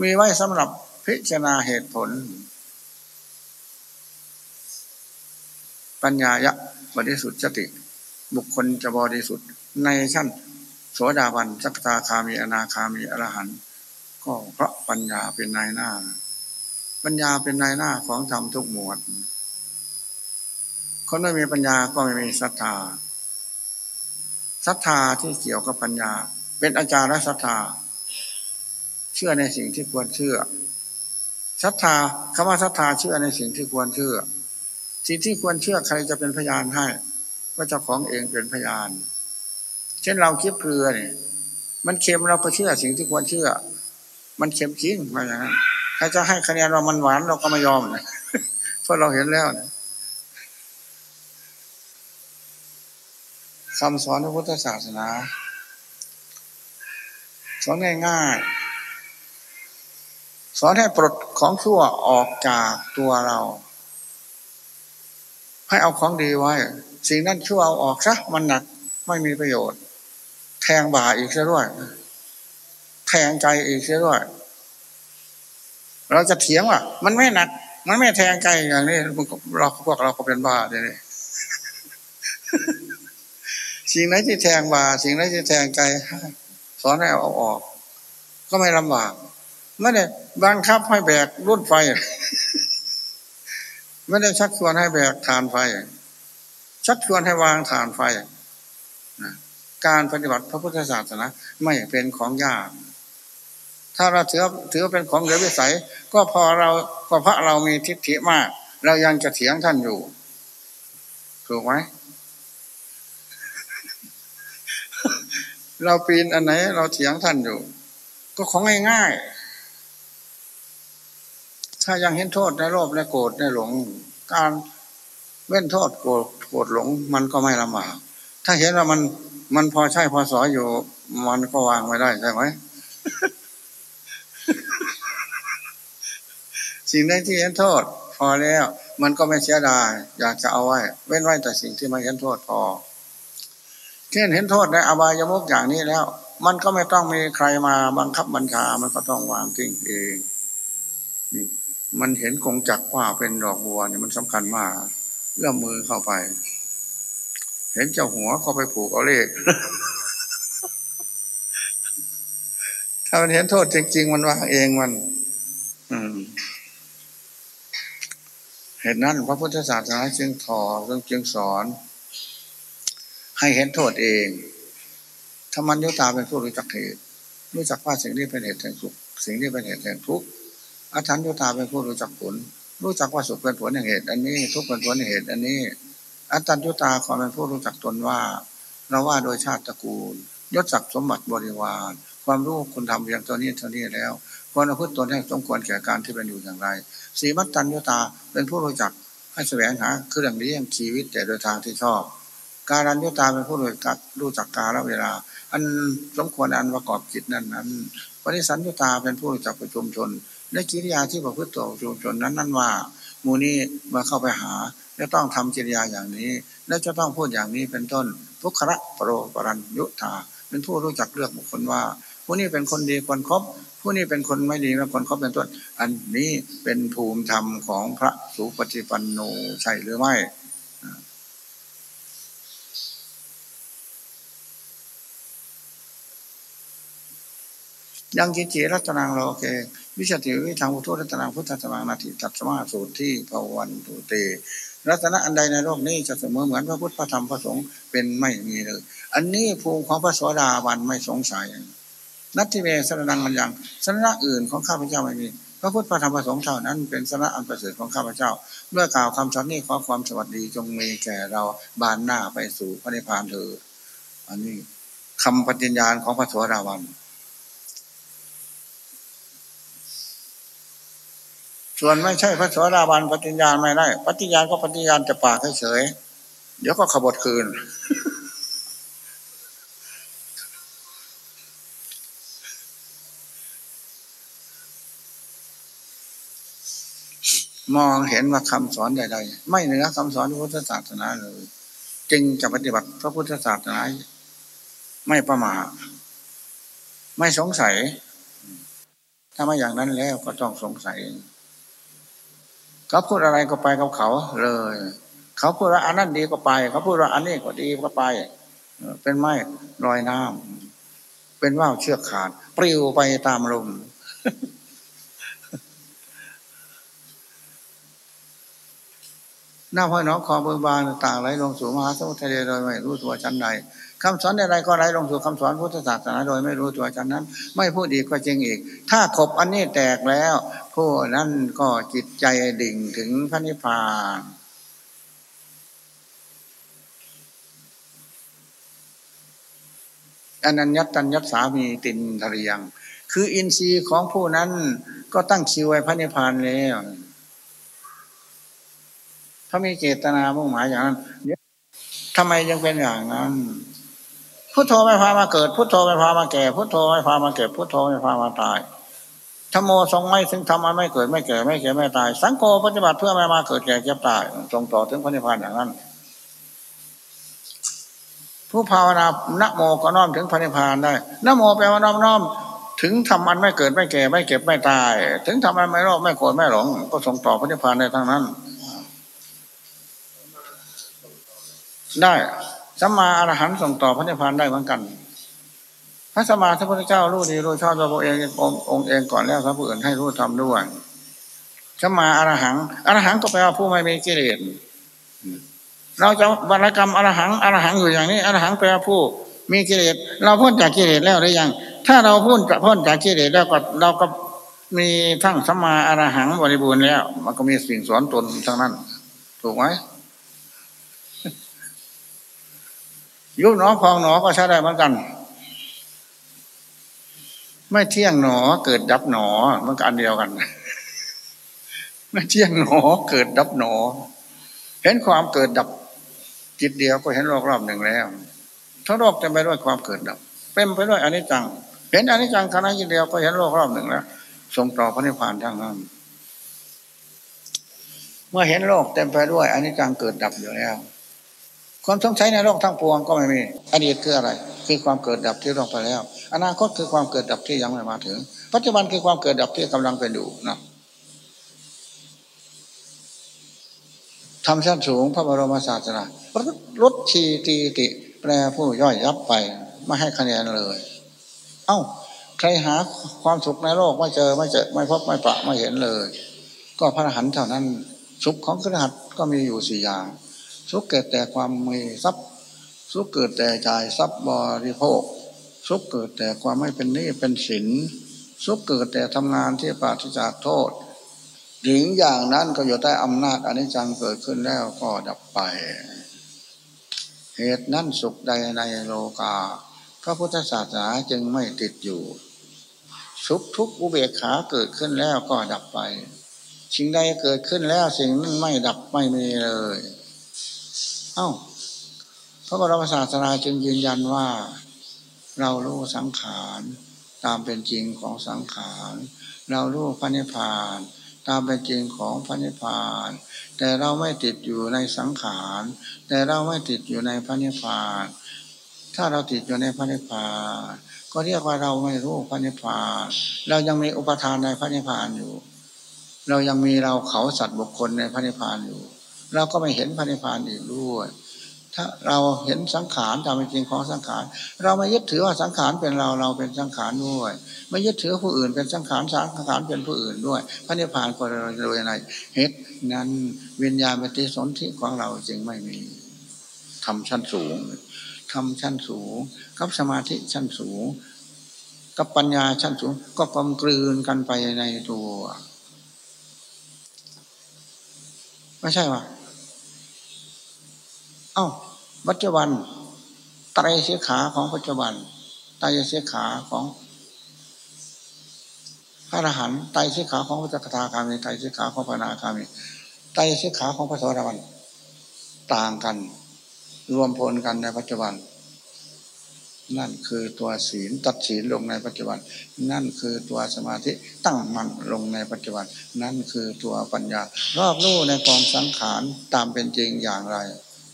มีไว้สำหรับพิจารณาเหตุผล ปัญญายะบริสุทธิ์สติ บุคคลจะบริสุทธิ์ในชั้นโสดาบันสักตาคามีอนาคามีอรหันต์ก็เพราะปัญญาเป็นนายหน้า ปัญญาเป็นนายหน้าของธรรมทุกหมวด คนไม่มีปัญญาก็ไม่มีศรัทธาศรัทธาที่เกี่ยวกับปัญญา เป็นอาจารย์และศรัทธา เชื่อในสิ่งที่ควรเชื่อศรัทธาคำว่าศรัทธาเชื่อในสิ่งที่ควรเชื่อ สิ่งที่ควรเชื่อใครจะเป็นพยานให้ว่าเจ้าของเองเป็นพยาน เช่นเราคิดเกลือเนี่ยมันเค็มเราก็เชื่อสิ่งที่ควรเชื่อ มันเค็มจริงมาอย่างนั้นใครจะให้คะแนนว่ามันหวานเราก็ไม่ยอมนะเพราะเราเห็นแล้วนะคำสอนพระพุทธศาสนาสอนง่ายๆสอนให้ปลดของชั่วออกจากตัวเรา ให้เอาของดีไว้ สิ่งนั้นชั่วเอาออกซะมันหนักไม่มีประโยชน์ แทงบ่าอีกซะด้วย แทงใจอีกเสียด้วย เราจะเถียงว่ามันไม่หนัก มันไม่แทงใจอย่างนี้เราพวกเราก็เป็นบ้าเลยสิ่งไหนที่แทงบาสิ่งไหนที่แทงใจสอนให้เอาออก ก็ไม่ลำบากไม่ได้บังคับให้แบกรุ่นไฟ ไม่ได้ชักชวนให้แบกฐานไฟ ชักชวนให้วางฐานไฟ การปฏิบัติพระพุทธศาสนาไม่เป็นของยาก ถ้าเราถือถือเป็นของเหลือวิสัย ก็พอเราก็พระเรามีทิฏฐิมาก เรายังจะเถียงท่านอยู่ ถูกไหมเราปีนอันไหน เราเถียงท่านอยู่ ก็ของง่ายๆ ถ้ายังเห็นโทษในโลภในโกรธในหลง การเว้นโทษโกรธโกรธหลง มันก็ไม่ลำบากถ้าเห็นว่ามันมันพอใช่พอสออยู่ มันก็วางไม่ได้ใช่ไหมสิ่งใดที่เห็นโทษ พอแล้ว มันก็ไม่เสียดายอยากจะเอาไว้ เว้นไว้แต่สิ่งที่ไม่เห็นโทษพอเช่นเห็นโทษในอบายมุกอย่างนี้แล้ว มันก็ไม่ต้องมีใครมาบังคับบัญชา มันก็ต้องวางทิ้งเอง มันเห็นกงจักว่าเป็นดอกบัวเนี่ยมันสำคัญมากเอื้อมมือเข้าไป เห็นเจ้าหัวเขาไปผูกเอาเลข ถ้ามันเห็นโทษจริง ๆ มันวางเองมัน อืมเหตุนั้นพระพุทธศาสนาจึงถอจึงสอน ให้เห็นโทษเอง ถ้ามันยุตาเป็นผู้รู้จักเหตุรู้จักว่าสิ่งนี้เป็นเหตุแห่งสุขสิ่งนี้เป็นเหตุแห่งทุกข์ อาจารย์ยุตาเป็นผู้รู้จักผล รู้จักว่าสุขเป็นผลแห่งเหตุ อันนี้ทุกข์เป็นผลแห่งเหตุ อันนี้ อาจารย์ยุตาขอเป็นผู้รู้จักตนว่าเราว่าโดยชาติตระกูลยศศักดิ์สมบัติบริวาร ความรู้คุณทำเพียงตัวนี้เท่านี้แล้วควรเอาพุทตนให้สมควรแก่การที่เป็นอยู่อย่างไรสีมัตตัญญตาเป็นผู้รู้จักให้แสวงหาเครื่องเลี้ยงชีวิตแต่โดยทางที่ชอบ การันยุตาเป็นผู้รู้จักรู้จักกาลเวลา อันสมควรอันประกอบจิตนั้นนั้น ปณิสันยุตาเป็นผู้รู้จักประชุมชนในกิริยาที่ประพฤติต่อประชุมชนนั้นนั้นว่ามูนี้มาเข้าไปหาจะต้องทำกิริยาอย่างนี้ และจะต้องพูดอย่างนี้เป็นต้นทุกระปรโรปรันยุตาเป็นผู้รู้จักเลือกบุคคลว่า ผู้นี้เป็นคนดีคนครบผู้นี้เป็นคนไม่ดีและคนคบเป็นต้น อันนี้เป็นภูมิธรรมของพระสุปฏิปันโนใช่หรือไม่ ยังกิจิรัตนางโลเกวิชติวิทางพุทธรัตนางพุทธธรรมนาทิตัสมาสูตรที่ภวันตุเต รัตนะอันใดในโลกนี้จะเสมอเหมือนพระพุทธพระธรรมพระสงฆ์เป็นไม่มีเลย อันนี้ภูมิของพระสวสดาวันไม่สงสัย นัตติเมสรนังมันยังสระอื่นของข้าพเจ้าไม่มีพระพุทธพระธรรมพระสงฆ์เท่านั้นเป็นสระอันประเสริฐของข้าพเจ้า เมื่อกล่าวคำสอนนี้ขอความสวัสดีจงมีแก่เราบานหน้าไปสู่พระนิพพานเถิดอันนี้คำปฏิญญาณของพระสวสดาวัน ส่วนไม่ใช่พระสวสดาบันปฏิญญาณไม่ได้ ปฏิญาณก็ปฏิญาณจะปากเฉยเดี๋ยวก็ขบฏคืน มองเห็นว่าคำสอนใดๆไม่เหนือคำสอนพุทธศาสนาเลยจึงจะปฏิบัติพระพุทธศาสนาไม่ประมาทไม่สงสัย ถ้าไม่อย่างนั้นแล้วก็ต้องสงสัย เขาพูดอะไรก็ไปกับเขาเลย เขาพูดว่าอันนั้นดีก็ไป เขาพูดว่าอันนี้ก็ดีก็ไป เป็นไม้ลอยน้ำเป็นว่าวเชือกขาด ปลิวไปตามลมหน้าพ่อน้องคอเบือบานต่างไหลลงสู่มหาสมุทรทะเลโดยไม่รู้ตัวชั้นใด คำสอนใดๆก็ไหลลงสู่คำสอนพุทธศาสนาโดยไม่รู้ตัวชั้นนั้น ไม่พูดอีกก็จริงอีก ถ้าขบอันนี้แตกแล้ว ผู้นั้นก็จิตใจดิ่งถึงพระนิพพานอนัญญตัญญสามีตินทรียัง คืออินทรีย์ของผู้นั้นก็ตั้งคิวไว้พระนิพพานแล้วถ้ามีเจตนามุ่งหมายอย่างนั้นทำไมยังเป็นอย่างนั้น พุทโธไม่พามาเกิด พุทโธไม่พามาแก่ พุทโธไม่พามาเกิดพุทโธไม่พามาตายธรรมโมทรงไม่ซึ่งทำมาไม่เกิดไม่แก่ไม่เก็บไม่ตาย สังโฆปฏิบัติเพื่อไม่มาเกิดแก่เก็บตายทรงต่อถึงพระนิพพานอย่างนั้น ผู้ภาวนานโมก็น้อมถึงพระนิพพานได้นโมแปลว่าน้อมน้อมถึงทำมันไม่เกิดไม่แก่ไม่เก็บไม่ตาย ถึงทำมันไม่โลภไม่โกรธไม่หลง ก็ส่งต่อพระนิพพานในทางนั้น ได้ สัมมาอรหันต์ส่งต่อพระนิพพานได้เหมือนกัน พระสมมาพระพุทธเจ้ารู้ดีรู้ชอบตัวเององค์เองก่อนแล้วพระผู้อื่นให้รู้ทำด้วยสัมมาอรหังอรหังก็แปลว่าผู้ไม่มีกิเลสเราจะบรรกรรมอรหังอรหังอยู่อย่างนี้อรหังแปลว่าผู้มีกิเลสเราพ้นจากกิเลสแล้วหรือยัง ถ้าเราพ้นจากพ้นจากกิเลสแล้วก็เราก็มีทั้งสัมมาอรหังบริบูรณ์แล้ว มันก็มีสิ่งสอนตนทั้งนั้น ถูกไหม ยุบหนอพองหนอก็ใช้ได้เหมือนกัน ไม่เที่ยงหนอเกิดดับหนอมันก็อันเดียวกัน ไม่เที่ยงหนอเกิดดับหนอ เห็นความเกิดดับจิตเดียวก็เห็นโลกรอบหนึ่งแล้วทั้งโลกเต็มไปด้วยความเกิดดับเป็นไปด้วยอนิจจัง เห็นอนิจจังขณะจิตเดียวก็เห็นโลกรอบหนึ่งแล้วส่งต่อพระนิพพานทั้งนั้นเมื่อเห็นโลกเต็มไปด้วยอนิจจังเกิดดับอยู่แล้ว ความสงสัยในโลกทั้งปวงก็ไม่มี อดีตคืออะไร คือความเกิดดับที่ลงไปแล้ว อนาคตคือความเกิดดับที่ยังไม่มาถึง ปัจจุบันคือความเกิดดับที่กำลังเป็นอยู่นะทำชั้นสูงพระบรมศาสดารถชีตีติ แปลผู้ย่อยยับไปไม่ให้คะแนนเลย เอ้า ใครหาความสุขในโลกไม่เจอไม่เจอไม่พบไม่ปะไม่เห็นเลย ก็พระอรหันต์เท่านั้นสุขของกระหัตก็มีอยู่สี่อย่าง สุขเกิดแต่ความมีทรัพย์ สุขเกิดแต่จ่ายทรัพย์บริโภค สุขเกิดแต่ความไม่เป็นหนี้เป็นสิน สุขเกิดแต่ทำงานที่ปราศจากโทษถึงอย่างนั้นก็อยู่ใต้อำนาจอนิจจังเกิดขึ้นแล้วก็ดับไป เหตุนั้นสุขใดในโลกา พระพุทธศาสนาจึงไม่ติดอยู่ สุขทุกอุเบกขาเกิดขึ้นแล้วก็ดับไป สิ่งใดเกิดขึ้นแล้วสิ่งนั้นไม่ดับไม่มีเลย เอ้า พระบรมศาสดาจึงยืนยันว่า เรารู้สังขารตามเป็นจริงของสังขารเรารู้พระนิพพาน ตามเป็นจริงของพระนิพพาน แต่เราไม่ติดอยู่ในสังขาร แต่เราไม่ติดอยู่ในพระนิพพาน ถ้าเราติดอยู่ในพระนิพพานก็เรียกว่าเราไม่รู้พระนิพพาน เรายังมีอุปทานในพระนิพพานอยู่ เรายังมีเราเขาสัตว์บุคคลในพระนิพพานอยู่ เราก็ไม่เห็นพระนิพพานอีกด้วย ถ้าเราเห็นสังขารตามเป็นจริงของสังขาร เราไม่ยึดถือว่าสังขารเป็นเราเราเป็นสังขารด้วย ไม่ยึดถือผู้อื่นเป็นสังขารสังขารเป็นผู้อื่นด้วย พระนิพพานก็โดยในเหตุนั้นวิญญาณปฏิสนธิของเราจึงไม่มีทำชั้นสูงทำชั้นสูง กับสมาธิชั้นสูง กับปัญญาชั้นสูง ก็กลมกลืนกันไปในตัว ไม่ใช่ว่า อ้าปัจจุบันไตรเสียขาของปัจจุบันไตรเสียขาของพระอรหันต์ไตรเสียขาของพระจักรทาคามีไตรเสียขาของพระนาคามีไตรเสียขาของพระโสดาบันต่างกัน รวมพลกันในปัจจุบัน นั่นคือตัวศีลตัดศีลลงในปัจจุบัน นั่นคือตัวสมาธิตั้งมันลงในปัจจุบัน นั่นคือตัวปัญญารอบรู้ในกองสังขารตามเป็นจริงอย่างไร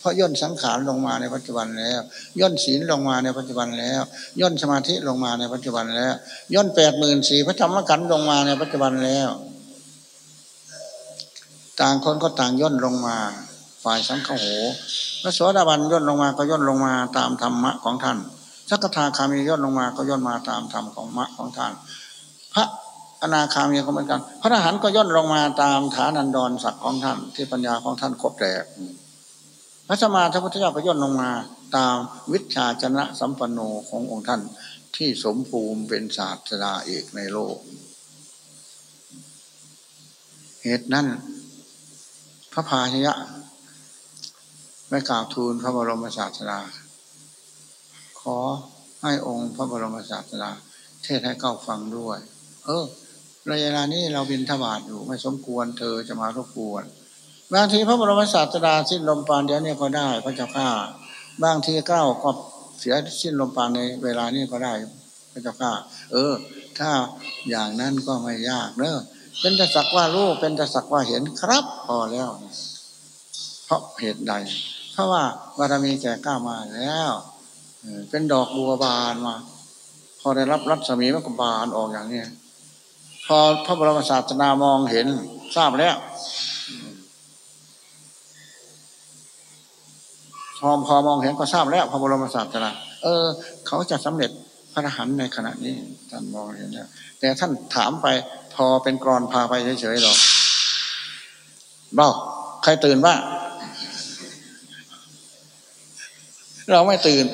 ราะย่นสังขารลงมาในปัจจุบันแล้ว ย่นศีลลงมาในปัจจุบันแล้ว ย่นสมาธิลงมาในปัจจุบันแล้ว ย่นแปดหมื่นสี่พระธรรมขันธ์ลงมาในปัจจุบันแล้ว ต่างคนก็ต่างย่นลงมาฝ่ายสังฆโหพระสวสดาบันย่นลงมาก็ย่นลงมาตามธรรมะของท่านสักทาคามีย่นลงมาก็ย่นมาตามธรรมของมะของท่าน พระอนาคามีก็เหมือนกัน พระทหารก็ย่นลงมาตามฐานันดรศักดิ์ของท่านที่ปัญญาของท่านครบแตก พระสมาธิพุทธเจ้าก็ย่นลงมาตามวิชาชนะสัมปันโนขององค์ท่านที่สมภูมิเป็นศาสดาเอกในโลก เหตุนั้น พระพาชยะไม่กล่าวทูลพระบรมศาสดาขอให้องค์พระบรมศาสดาเทศให้เก้าฟังด้วย เออระยะนี้เราบินทบาทอยู่ไม่สมควรเธอจะมารบกวน บางทีพระบรมศาสดาสิ้นลมปานเดี๋ยวนี้ก็ได้พระเจ้าข้าบางทีเก้าก็เสียสิ้นลมปานในเวลานี้ก็ได้พระเจ้าข้าเออ ถ้าอย่างนั้นก็ไม่ยากเนอะเป็นแต่สักว่ารู้เป็นแต่สักว่าเห็นครับพอแล้ว เพราะเหตุใด เพราะว่าบารมีแก่กล้ามาแล้วเป็นดอกบัวบานมา พออได้รับรัศมีมันก็บานออกอย่างนี้พอพระบรมศาสนามองเห็นทราบแล้ว พอพอมองเห็นก็ทราบแล้วพระบรมศาสนาเออ เขาจะสำเร็จพระอรหันต์ในขณะนี้ท่านมองเห็นแล้วแต่ท่านถามไปพอเป็นกรอนพาไปเฉยๆหรอกเบ้าใครตื่นบ้างเราไม่ตื่น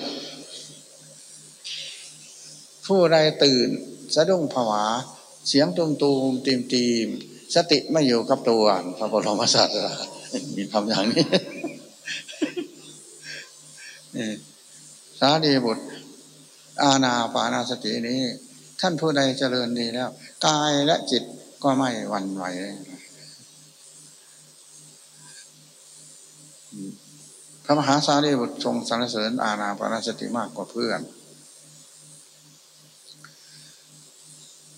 ผู้ใดตื่น สะดุ้งผวา เสียงตุมตูมตีมตีมสติไม่อยู่กับตัวพระบรมศาสดามีทำอย่างนี้ สาดีบุตร อาณาปานาสตินี้ ท่านผู้ใดเจริญดีแล้วกายและจิตก็ไม่หวั่นไหวพระมหาสารีบุตรทรงสรรเสริญอาณาปณสติมากกว่าเพื่อน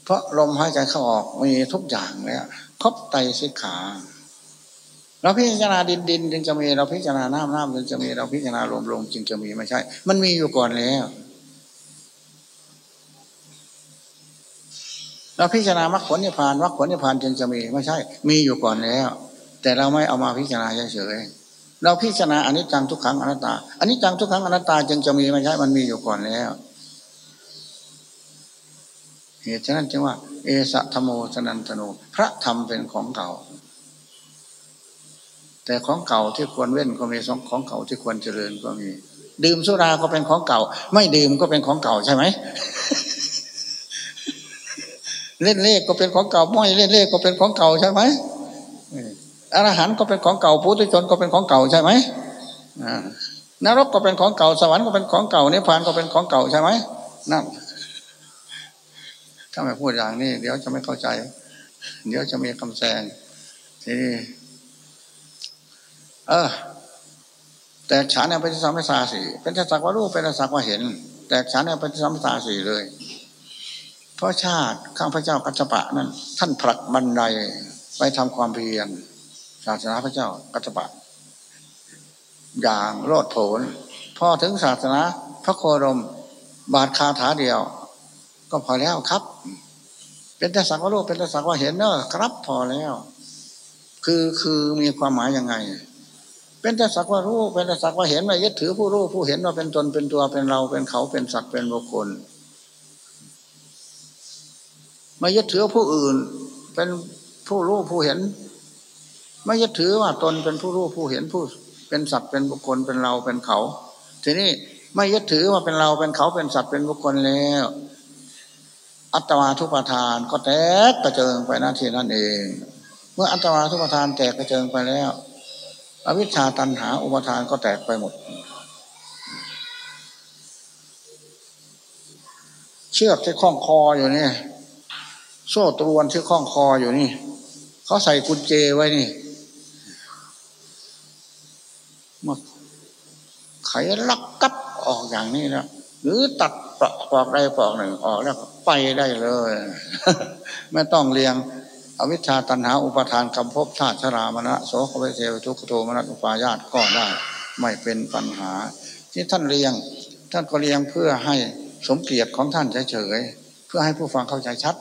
เพราะลมหายใจเข้าออกมีทุกอย่างแล้วครบไตสิกขา เราพิจารณาดินดินจึงจะมีเราพิจารณาน้ำน้ำจึงจะมีเราพิจารณาลมลมจึงจะมีไม่ใช่ มันมีอยู่ก่อนแล้ว เราพิจารณามรรคผลนิพพานมรรคผลนิพพานจึงจะมีไม่ใช่ มีอยู่ก่อนแล้ว แต่เราไม่เอามาพิจารณาเฉยๆเราพิจารณาอนิจจังทุกขังอนัตตาอนิจจังทุกขังอนัตตาจึงจะมีไม่ใช่ มันมีอยู่ก่อนแล้วเหตุฉะนั้นจึงว่า เอสะธโมสนันตโนพระธรรมเป็นของเก่า แต่ของเก่าที่ควรเว้นก็มีสองของเก่าที่ควรเจริญก็มี ดื่มสุราก็เป็นของเก่า ไม่ดื่มก็เป็นของเก่าใช่ไหมเล่นเลขก็เป็นของเก่าไม่เล่นเลขก็เป็นของเก่าใช่ไหมอรหันต์ก็เป็นของเก่าพุทธชนก็เป็นของเก่าใช่ไหมนรกก็เป็นของเก่าสวรรค์ก็เป็นของเก่านิพพานก็เป็นของเก่าใช่ไหมนั่นถ้าไม่พูดอย่างนี้ เดี๋ยวจะไม่เข้าใจ เดี๋ยวจะมีคำแซงทีนี้ เออ แต่ฉันเนี่ยเป็นสัมภาษาสี่เป็นสักว่ารู้เป็นสักว่าเห็น แต่ฉันเนี่ยเป็นสัมภาษาสี่เลย เพราะชาติข้าพเจ้ากัจจปะนั้น ท่านผลักบันไดไปทำความเพียรศาสนาพระเจ้ากัตปะ อย่างโลดโผนพอถึงศาสนาพระโคดมบาทคาถาเดียว ก็พอแล้วครับ เป็นแต่สักว่ารู้เป็นแต่สักว่าเห็นเนอะครับพอแล้ว คือคือมีความหมายยังไง เป็นแต่สักว่ารู้ เป็นแต่สักว่าเห็นไม่ยึดถือผู้รู้ผู้เห็นว่าเป็นตนเป็นตัวเป็นเราเป็นเขาเป็นสัตว์เป็นบุคคลไม่ยึดถือผู้อื่น เป็นผู้รู้ผู้เห็น ไม่ยึดถือว่าตนเป็นผู้รู้ผู้เห็นผู้ เป็นสัตว์เป็นบุคคลเป็นเราเป็นเขา ทีนี้ไม่ยึดถือว่าเป็นเราเป็นเขาเป็นสัตว์เป็นบุคคลแล้ว อัตวาทุปทานก็แตกกระเจิงไปหน้าที่นั่นเอง เมื่ออัตวาทุปทานแตกกระเจิงไปแล้ว อวิชชาตันหาอุปทานก็แตกไปหมด เชือกที่คล้องคออยู่นี่ โซ่ตรวนที่คล้องคออยู่นี่ เขาใส่กุญเจไว้นี่มาไขลักกับออกอย่างนี้แล้วหรือตัดปลอกปอกใดปลอกหนึ่งออกแล้วไปได้เลย ไม่ต้องเรียง อวิชชาตันหาอุปทานกำภพชาติชรามณะโสขเวเทวทุกขโทมณอุปายาตก็ได้ไม่เป็นปัญหา ที่ท่านเรียง ท่านก็เรียงเพื่อให้สมเกียรติของท่านเฉยๆเพื่อให้ผู้ฟังเข้าใจชัด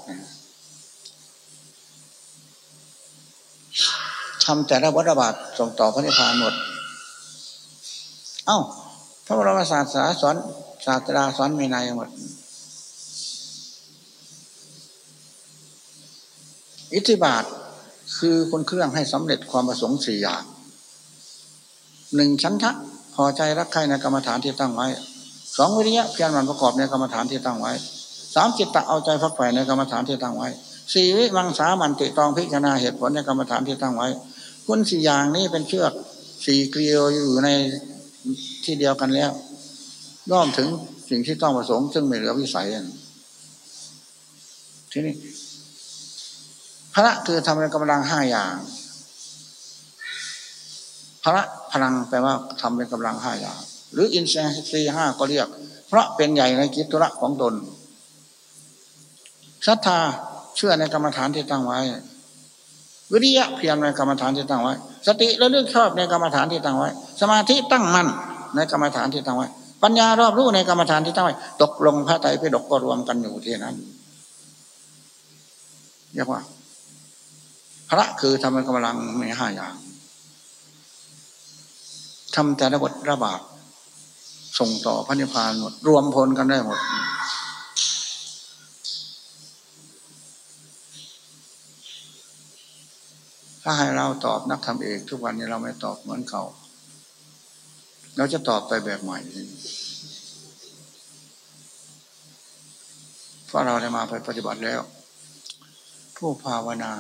ทำแต่ละวัฏบาทส่งต่อพระนิพพานหมด เอ้าพระบรมศาสดาสอนศาสดาสอนมีในหมด อิทธิบาทคือคนเครื่องให้สำเร็จความประสงค์สี่อย่างหนึ่งชั้นทะพอใจรักใครในกรรมฐานที่ตั้งไว้สองวิริยะเพียรมันประกอบในกรรมฐานที่ตั้งไว้สามจิตตะเอาใจพักใฝ่ในกรรมฐานที่ตั้งไว้สี่วิมังสามันติตองพิจารณาเหตุผลในกรรมฐานที่ตั้งไว้คุณสี่อย่างนี้เป็นเชือกสี่เกลียวอยู่ในที่เดียวกันแล้วย่อมถึงสิ่งที่ต้องประสงค์ซึ่งไม่เหลือวิสัยทีนี้ พระคือทำเป็นกำลังห้าอย่างพระพลังแปลว่าทำเป็นกำลังห้าอย่าง หรืออินทรีย์ห้าก็เรียก เพราะเป็นใหญ่ในกิจธุระของตนศรัทธาเชื่อในกรรมฐานที่ตั้งไว้ วิริยะเพียรในกรรมฐานที่ตั้งไว้ สติและเรื่องชอบในกรรมฐานที่ตั้งไว้ สมาธิตั้งมั่นในกรรมฐานที่ตั้งไว้ปปัญญารอบรู้ในกรรมฐานที่ตั้งไว้ ตกลงพระไตรปิฎกก็รวมกันอยู่ที่นั้นเรียกว่า พระคือทำกำลังมีห้าอย่างทำแต่ละบทระบาดส่งต่อพระนิพพานหมด รวมพลกันได้หมด ถ้าให้เราตอบนักธรรมเอกทุกวันนี้เราไม่ตอบเหมือนเขาเราจะตอบไปแบบใหม่เพราะเราได้มาไปปฏิบัติแล้ว ผู้ภาวนา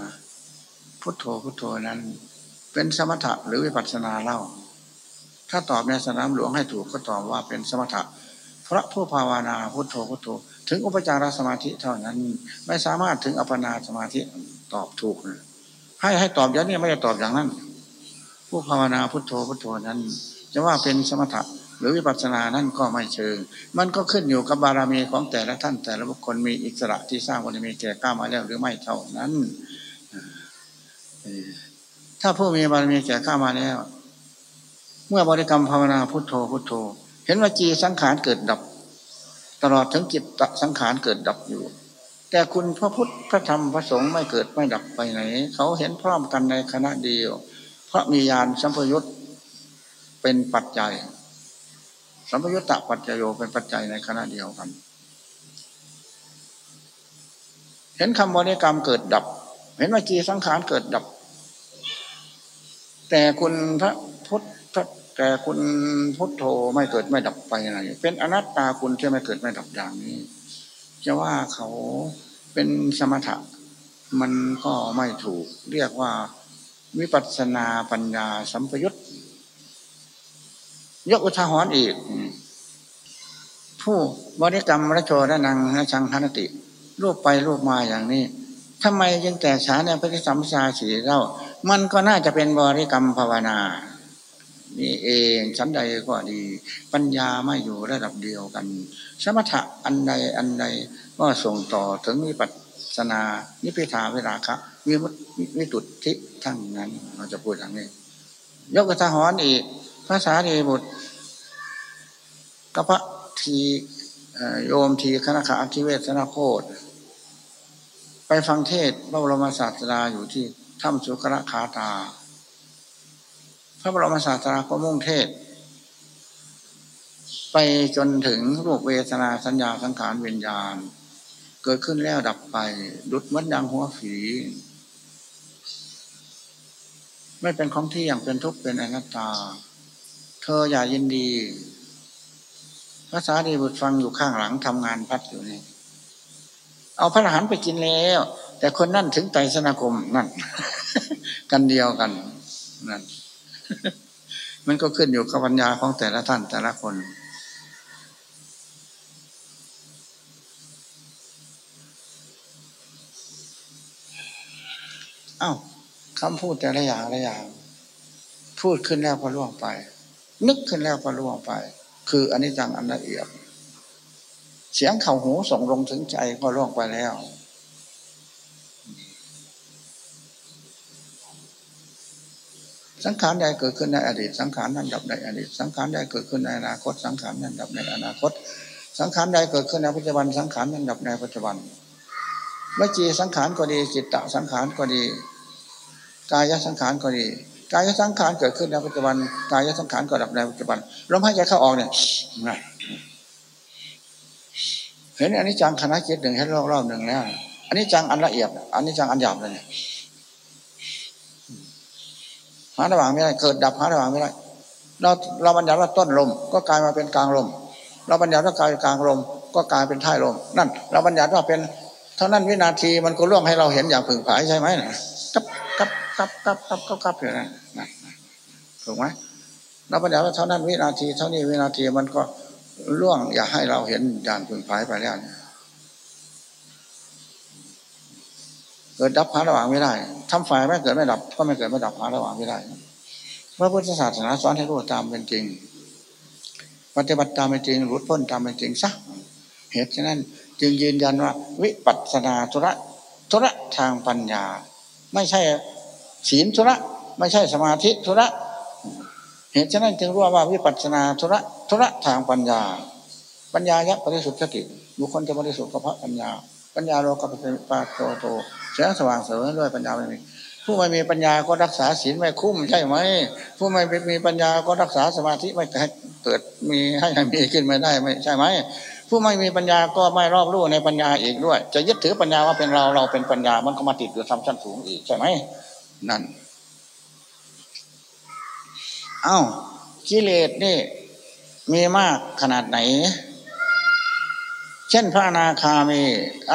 พุทโธพุทโธนั้น เป็นสมถะหรือวิปัสสนาเล่า ถ้าตอบในสนามหลวงให้ถูกก็ตอบว่าเป็นสมถะพระผู้ภาวนาพุทโธพุทโธ ถึงอุปจารสมาธิเท่านั้น ไม่สามารถถึงอัปนาสมาธิตอบถูกให้ให้ตอบอย่างนี้ไม่ได้ตอบอย่างนั้น ผู้ภาวนาพุทโธพุทโธนั้น จะว่าเป็นสมถะหรือวิปัสสนานั่นก็ไม่เชิง มันก็ขึ้นอยู่กับบารมีของแต่ละท่านแต่ละบุคคลมีอิสระที่สร้างบารมีแก่กล้ามาแล้วหรือไม่เท่านั้น ถ้าผู้มีบารมีแก่กล้ามาแล้ว เมื่อบริกรรมภาวนาพุทโธพุทโธ เห็นว่าจีสังขารเกิดดับ ตลอดถึงจิตตสังขารเกิดดับอยู่ แต่คุณพระพุทธพระธรรมพระสงฆ์ไม่เกิดไม่ดับไปไหน เขาเห็นพร้อมกันในคณะเดียว เพราะมียานสัมพยุตเป็นปัจจัย สัมพยุตตะปัจจโยเป็นปัจจัยในคณะเดียวกัน เห็นคำบริกรรมเกิดดับ เห็นว่าจีสังขารเกิดดับ แต่คุณพระพุทธแต่คุณพุทโธไม่เกิดไม่ดับไปไหนเป็นอนัตตาคุณที่ไม่เกิดไม่ดับอย่างนี้ จะว่าเขาเป็นสมถะ มันก็ไม่ถูก เรียกว่าวิปัสสนาปัญญาสัมปยุตยกอุทาหรณ์อีก ผู้บริกรรมระโชดนังนะชังหนติรูปไปรูปมาอย่างนี้ทำไมยังแต่ฉาในพระสัมสาสีเล่า มันก็น่าจะเป็นบริกรรมภาวนานี่เองชั้นใดก็ดี ปัญญาไม่อยู่ระดับเดียวกัน สมถะอันใดอันใดก็ส่งต่อถึงวิปัสสนานิพิทาเวลาคะวิมุตวิตุทิทั้งนั้น เราจะพูดอย่างนี้ ยกกระทหอนอีกภาษาดีบุตรกพระทีโยมทีคณะขาทิเวศนาโคตไปฟังเทศพระบรมศาสดาอยู่ที่ ถ้ำสุกระคาตา พระบรมศาสดาก็มุ่งเทศ ไปจนถึงรูปเวทนาสัญญาสังขารวิญญาณ เกิดขึ้นแล้วดับไป ดุดมัดดังหัวฝีไม่เป็นของที่อย่างเป็นทุกข์เป็นอนัตตา เธออย่ายินดีภาษาดีบุตรฟังอยู่ข้างหลังทำงานพัดอยู่นี่ เอาพระอรหันต์ไปกินแล้ว แต่คนนั่นถึงไตรสนาคมนั่น กันเดียวกันนั่นมันก็ขึ้นอยู่กับปัญญาของแต่ละท่านแต่ละคน เอา้าคำพูดแต่ละอย่างละอย่าง พูดขึ้นแล้วก็ล่วงไป นึกขึ้นแล้วก็ล่วงไป คืออันนี้จังอันละเอียดเสียงเข่าหูส่งลงถึงใจก็ล่วงไปแล้ว สังขารใดเกิดขึ้นในอดีต สังขารนั้นดับในอดีต สังขารใดเกิดขึ้นในอนาคต สังขารนั้นดับในอนาคต สังขารใดเกิดขึ้นในปัจจุบัน สังขารนั้นดับในปัจจุบันวจีสังขารก็ดีจิตตสังขารก็ดี กายสังขารก็ดีกายสังขารเกิดขึ้นในปัจจุบันกายสังขารก็ดับในปัจจุบันลมหายใจเข้าออกเนี่ยเห็นอันนี้จังคณะจิตหนึ่งเห็นรอบรอบหนึ่งแล้วอันนี้จังอันละเอียด อันนี้จังอันหยาบเลย หาระหว่างไม่ได้เกิดดับหาระหว่างไม่ได้เราเราบัญญัติว่าต้นลม ก็กลายมาเป็นกลางลม เราบัญญัติว่ากลายกลางลม ก็กลายเป็นท้ายลม นั่น เราบัญญัติว่าเป็นเท่านั้นวินาทีมันก็ล่วงให้เราเห็นอย่างผึ่งผายใช่ไหมนะกับกับกับกับกับกับกับอย่างนั้นถูกไหมเราบัญญัติว่าเท่านั้นวินาที เท่านี้วินาทีมันก็ล่วงอยากให้เราเห็นอย่างผึ่งผายไปแล้วเเกิดดับหาระหว่างไม่ได้ทำไฟไม่เกิดไม่ดับ ก็ไม่เกิดไม่ดับหาระหว่างไม่ได้พระพุทธศาสนาสอนให้รู้ตามเป็นจริง ปฏิบัติตามเป็นจริงรู้พ้นตามเป็นจริงซะเหตุฉะนั้นจึงยืนยันว่า วิปัสสนาธุระธุระทางปัญญา ไม่ใช่ศีลธุระ ไม่ใช่สมาธิธุระ เหตุฉะนั้นจึงรู้ว่าวิปัสสนาธุระธุระทางปัญญา ปัญญายะบริสุทธิ์สติบุคคลจะบริสุทธิ์ก็เพราะปัญญา ปัญญาโลกเป็นปาโตโต แสงสว่างเสริญด้วยปัญญาไม่มีผู้ไม่มีปัญญาก็รักษาศีลไม่คุ้มใช่ไหม ผู้ไม่มีปัญญาก็รักษาสมาธิไม่ให้เกิดมีให้มีขึ้นไม่ได้ไม่ใช่ไหม ผู้ไม่มีปัญญาก็ไม่รอบรู้ในปัญญาอีกด้วย จะยึดถือปัญญาว่าเป็นเราเราเป็นปัญญามันก็มาติดอยู่ทำชั้นสูงอีกใช่ไหมนั่น เอ้ากิเลสนี่มีมากขนาดไหน เช่นพระนาคามี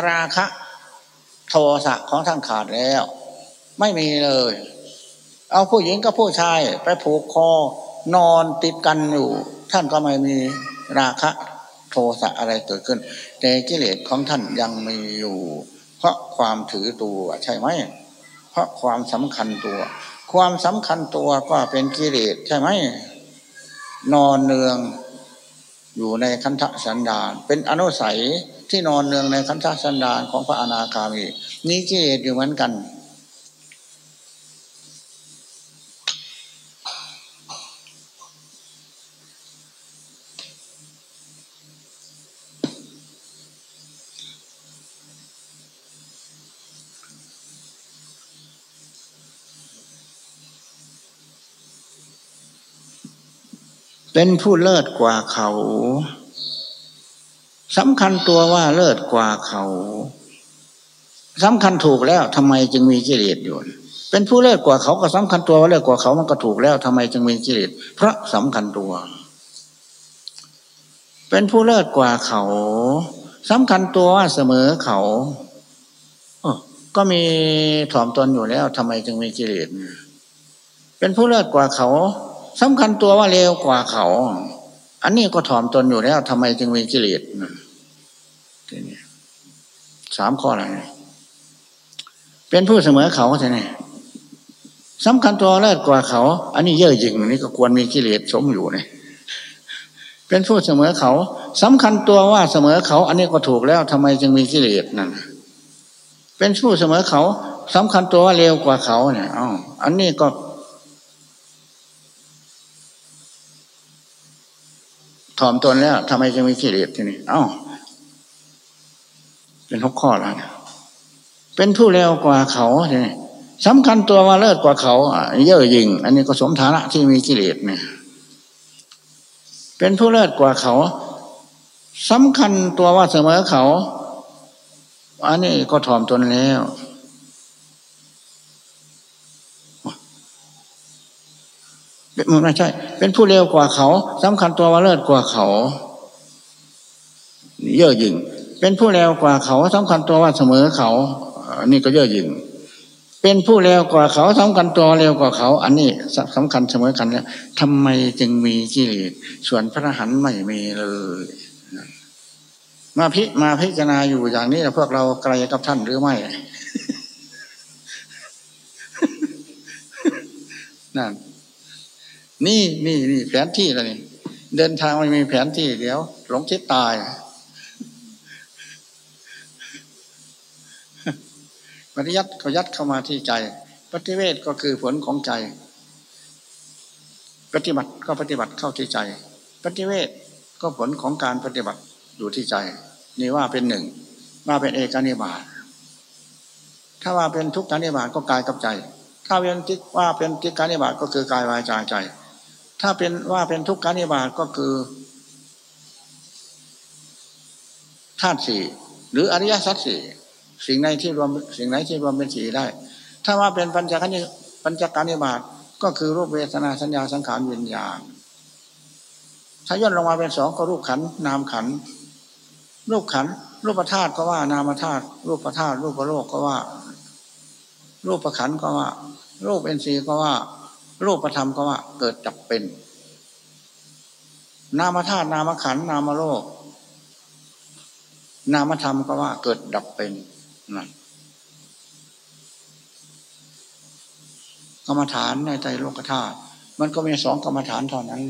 ราคะ โทสะของท่านขาดแล้ว ไม่มีเลย เอาผู้หญิงกับผู้ชายไปผูกคอนอนติดกันอยู่ ท่านก็ไม่มีราคะ โทสะอะไรเกิดขึ้น แต่กิเลสของท่านยังมีอยู่ เพราะความถือตัวใช่ไหม เพราะความสำคัญตัว ความสำคัญตัวก็เป็นกิเลสใช่ไหม นอนเนืองอยู่ในคันธสันดานเป็นอนุสัย ที่นอนเนืองในคันธสันดานของพระอนาคามีนี้กิเลสอยู่เหมือนกัน เป็นผู้เลิศกว่าเขา สำคัญตัวว่าเลิศกว่าเขาสำคัญถูกแล้วทำไมจึงมีกิเลสอยู่ เป็นผู้เลิศกว่าเขาก็สำคัญตัวว่าเลิศกว่าเขามันก็ถูกแล้วทำไมจึงมีกิเลสเพราะสำคัญตัว เป็นผู้เลิศกว่าเขาสำคัญตัวว่าเสมอเขาก็มีถ่อมตนอยู่แล้วทำไมจึงมีกิเลสเป็นผู้เลิศกว่าเขาสำคัญตัวว่าเลวกว่าเขา อันนี้ก็ถ่อมตนอยู่แล้วทำไมจึงมีกิเลสสามข้ออะไรเป็นผู้เสมอเขาใช่ไหมสำคัญตัวเลิศกว่าเขา อันนี้เย่อหยิ่งนี่ก็ควรมีกิเลสสมอยู่เนี่ยเป็นผู้เสมอเขาสำคัญตัวว่าเสมอเขา อันนี้ก็ถูกแล้วทำไมจึงมีกิเลสนั่นเป็นผู้เสมอเขาสำคัญตัวว่าเลวกว่าเขาเนี่ยอ๋ออันนี้ก็ ถ่อมตนแล้วทำไมจะมีกิเลสที่นี่เอ้า เป็นหกข้อแล้วเป็นผู้เร็วกว่าเขาทีนี่สำคัญตัวว่าเลิศกว่าเขาเยอะยิงอันนี้ก็สมฐานะที่มีกิเลสเนี่ยเป็นผู้เลิศกว่าเขาสำคัญตัวว่าเสมอเขา อันนี้ก็ถ่อมตนแล้ว ไม่ใช่ เป็นผู้เร็วกว่าเขาสำคัญตัวว่าเลิศกว่าเขาเย่อหยิ่งเป็นผู้เร็วกว่าเขาสำคัญตัวว่าเสมอเขาอันนี้ก็เย่อหยิ่งเป็นผู้เร็วกว่าเขาสำคัญตัวเร็วกว่าเขา อันนี้สำคัญเสมอกันแล้วทำไมจึงมีกิเลสส่วนพระหันไม่มีเลย มาพิมาพิจารณาอยู่อย่างนี้พวกเราไกลกับท่านหรือไม่นั่น นี่นี่นี่แผนที่อะไรนี่ เดินทางไม่มีแผนที่เดี๋ยว หลงทิศตาย ปฏิยัติเขายัดเข้ามาที่ใจ ปฏิเวทก็คือผลของใจ ปฏิบัติก็ปฏิบัติเข้าที่ใจ ปฏิเวทก็ผลของการปฏิบัติอยู่ที่ใจ นี่ว่าเป็นหนึ่งว่าเป็นเอกานิบาตถ้าว่าเป็นทุกขานิบาตก็กายกับใจ ถ้าเป็นทิว่าเป็นทิกานิบาตก็คือกายวายใจใจ ถ้าเป็นว่าเป็นทุกขานิบาตก็คือธาตุสี่หรืออริยสัจสี่สิ่งในที่รวมสิ่งไหนที่รวมเป็นสี่ได้ ถ้าว่าเป็นปัญจกันิปัญจการนิบาตก็คือรูปเวทนาสัญญาสังขารวิญญาณถ้าย่นลงมาเป็นสองก็รูปขันนามขันรูปขันรูปธาตุก็ว่านามธาตุรูปธาตุรูปโลกก็ว่า รูปประขันก็ว่า รูปเอ็นซีก็ว่า รูปธรรมก็ว่าเกิดจับเป็น นามธาตุนามขันนามโลก นามธรรมก็ว่าเกิดดับเป็นนั่นกรรมฐานในใจโลกธาตุมันก็มีสองกรรมฐานเท่านั้น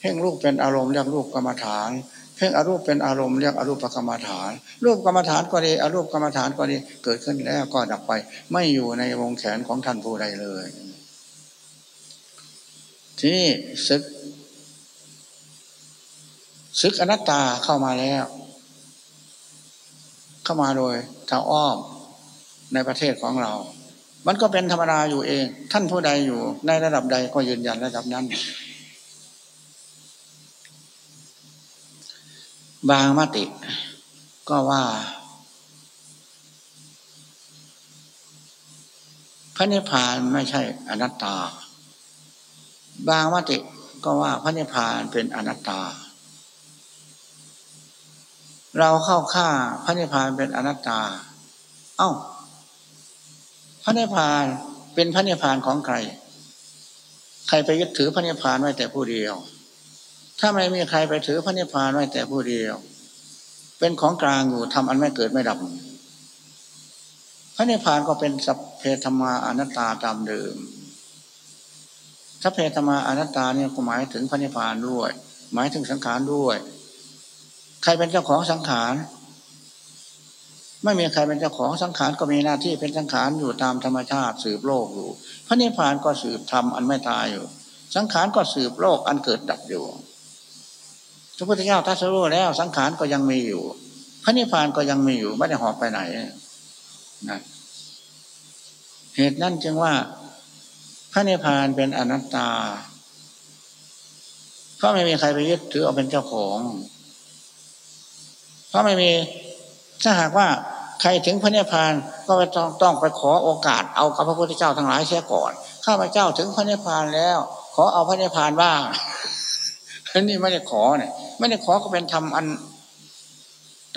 เพ่งรูปเป็นอารมณ์เรียกรูปกรรมฐาน เพ่งอรูปเป็นอารมณ์เรียกอรูปกรรมฐาน รูปกรรมฐานก็ดีอรูปกรรมฐานก็ดีเกิดขึ้นแล้วก็ดับไป ไม่อยู่ในวงแขนของท่านผู้ใดเลย ทีนี้ศึกซึกอนัตตาเข้ามาแล้ว เข้ามาโดยทางอ้อมในประเทศของเรา มันก็เป็นธรรมดาอยู่เอง ท่านผู้ใดอยู่ในระดับใดก็ยืนยันระดับนั้น บางมติก็ว่าพระนิพพานไม่ใช่อนัตตา บางมติก็ว่าพระนิพพานเป็นอนัตตา เราเข้าข้าพระนิพพานเป็นอนัตตา เอ้า พระนิพพานเป็นพระนิพพานของใคร ใครไปยึดถือพระนิพพานไว้แต่ผู้เดียว ถ้าไม่มีใครไปถือพระนิพพานไว้แต่ผู้เดียว เป็นของกลางอยู่ทำอันไม่เกิดไม่ดับ พระนิพพานก็เป็นสัพเพธรรมาอนัตตาตามเดิม สัพเพธรรมาอนัตตาเนี่ยก็หมายถึงพระนิพพานด้วย หมายถึงสังขารด้วย ใครเป็นเจ้าของสังขาร ไม่มีใครเป็นเจ้าของสังขารก็มีหน้าที่เป็นสังขารอยู่ตามธรรมชาติสืบโลกอยู่ พระนิพพานก็สืบธรรมอันไม่ตายอยู่ สังขารก็สืบโลกอันเกิดดับอยู่พระพุทธเจ้าทัศรู้แล้วสังขารก็ยังมีอยู่ พระนิพพานก็ยังมีอยู่ไม่ได้หอบไปไหนนะเหตุนั้นจึงว่า พระนิพพานเป็นอนัตตาเพราะไม่มีใครไปยึดถือเอาเป็นเจ้าของเพราะไม่มีถ้าหากว่าใครถึงพระนิพพานก็ต้องต้องไปขอโอกาสเอากับพระพุทธเจ้าทั้งหลายเสียก่อน ข้าพเจ้าถึงพระนิพพานแล้ว ขอเอาพระนิพพานบ้างอันนี้ไม่ได้ขอเนี่ยไม่ได้ขอก็เป็นธรรมอัน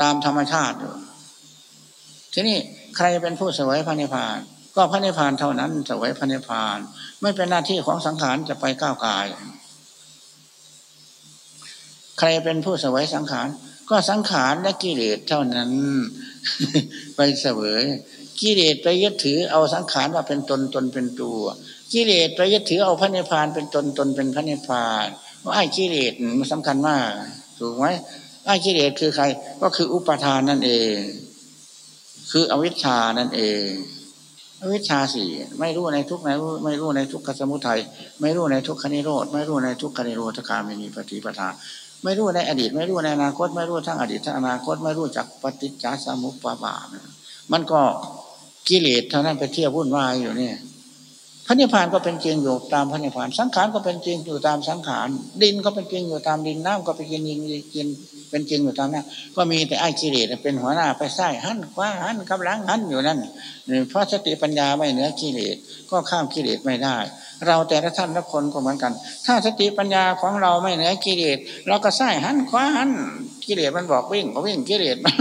ตามธรรมชาติอยู่ทีนี้ใครเป็นผู้สวยพระนิพพาน ก็พระนิพพานเท่านั้นสวยพระนิพพาน ไม่เป็นหน้าที่ของสังขารจะไปก้าวกาย ใครเป็นผู้สวยสังขาร ก็สังขารและกิเลสเท่านั้น ไปเสวยกิเลสไปยึดถือเอาสังขารว่าเป็นตนตนเป็นตัวกิเลสไปยึดถือเอาพระนิพพานเป็นตนตนเป็นพระนิพพานว่าไอ้กิเลสมันสำคัญมาก ถูกไหมไอ้กิเลสคือใคร ก็คืออุปทานนั่นเอง คืออวิชชานั่นเอง วิชาสี่ไม่รู้ในทุกในไม่รู้ในทุกขสมุทัยไม่รู้ในทุกขนิโรธไม่รู้ในทุกขนิโรธกามินีปฏิปทา ไม่รู้ในอดีต ไม่รู้ในอนาคต ไม่รู้ทั้งอดีตทั้งอนาคต ไม่รู้จักปฏิจจสมุปบาทมันก็กิเลสเท่านั้นไปเที่ยววุ่นวายอยู่เนี่ย พระนิพพานก็เป็นจริงอยู่ตามพระนิพพาน สังขารก็เป็นจริงอยู่ตามสังขาร ดินก็เป็นจริงอยู่ตามดินน้ำก็เป็นจริงกินเป็นจริงอยู่ตามนั้นก็มีแต่ไอ้กิเลสเป็นหัวหน้าไปใส่หันคว้าหันกำลังหันอยู่นั่นเพราะสติปัญญาไม่เหนือกิเลสก็ข้ามกิเลสไม่ได้ เราแต่ละท่านละคนก็เหมือนกัน ถ้าสติปัญญาของเราไม่เหนือกิเลสเราก็ใส่หันคว้าหันกิเลสมันบอกวิ่งก็วิ่งกิเลสมัน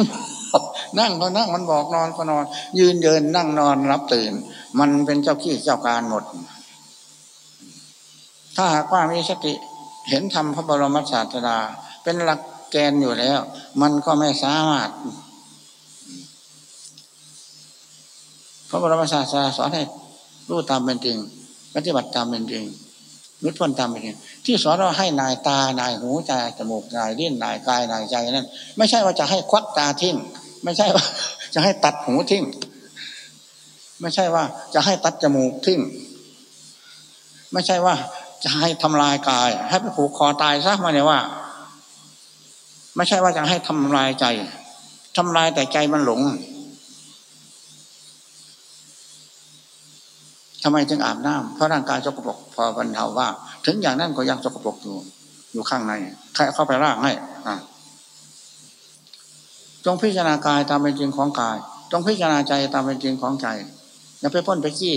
นั่งก็นั่งมันบอกนอนก็นอน ยืนเดินนั่งนอนรับตื่น มันเป็นเจ้าขี้เจ้าการหมด ถ้าหากว่ามีสติเห็นธรรมพระบรมศาสดา เป็นหลักแกนอยู่แล้ว มันก็ไม่สามารถ พระบรมศาสดาสอนให้รู้ตามเป็นจริงปฏิบัติตามเป็นจริงนุดพ้นตามเป็นจริงที่สอนเราให้นายตานายหูใจจมูกนายลิ้นนายกายนายใจนั่นไม่ใช่ว่าจะให้ควักตาทิ้งไม่ใช่ว่าจะให้ตัดหูทิ้ง ไม่ใช่ว่าจะให้ตัดจมูกทิ้งไม่ใช่ว่าจะให้ทำลายกาย ให้ไปผูกคอตายซะมาเนี่ยว่า ไม่ใช่ว่าจะให้ทำลายใจทำลายแต่ใจมันหลงทำไมจึงอาบน้ำเพราะร่างกายสกปรกพอบรรเทาว่า ถึงอย่างนั้นก็ยังสกปรกอยู่ อยู่ข้างในใครเข้าไปร่างให้อ่าจงพิจารณากายตามเป็นจริงของกาย จงพิจารณาใจตามเป็นจริงของใจ อย่าไปพ้นไปขี้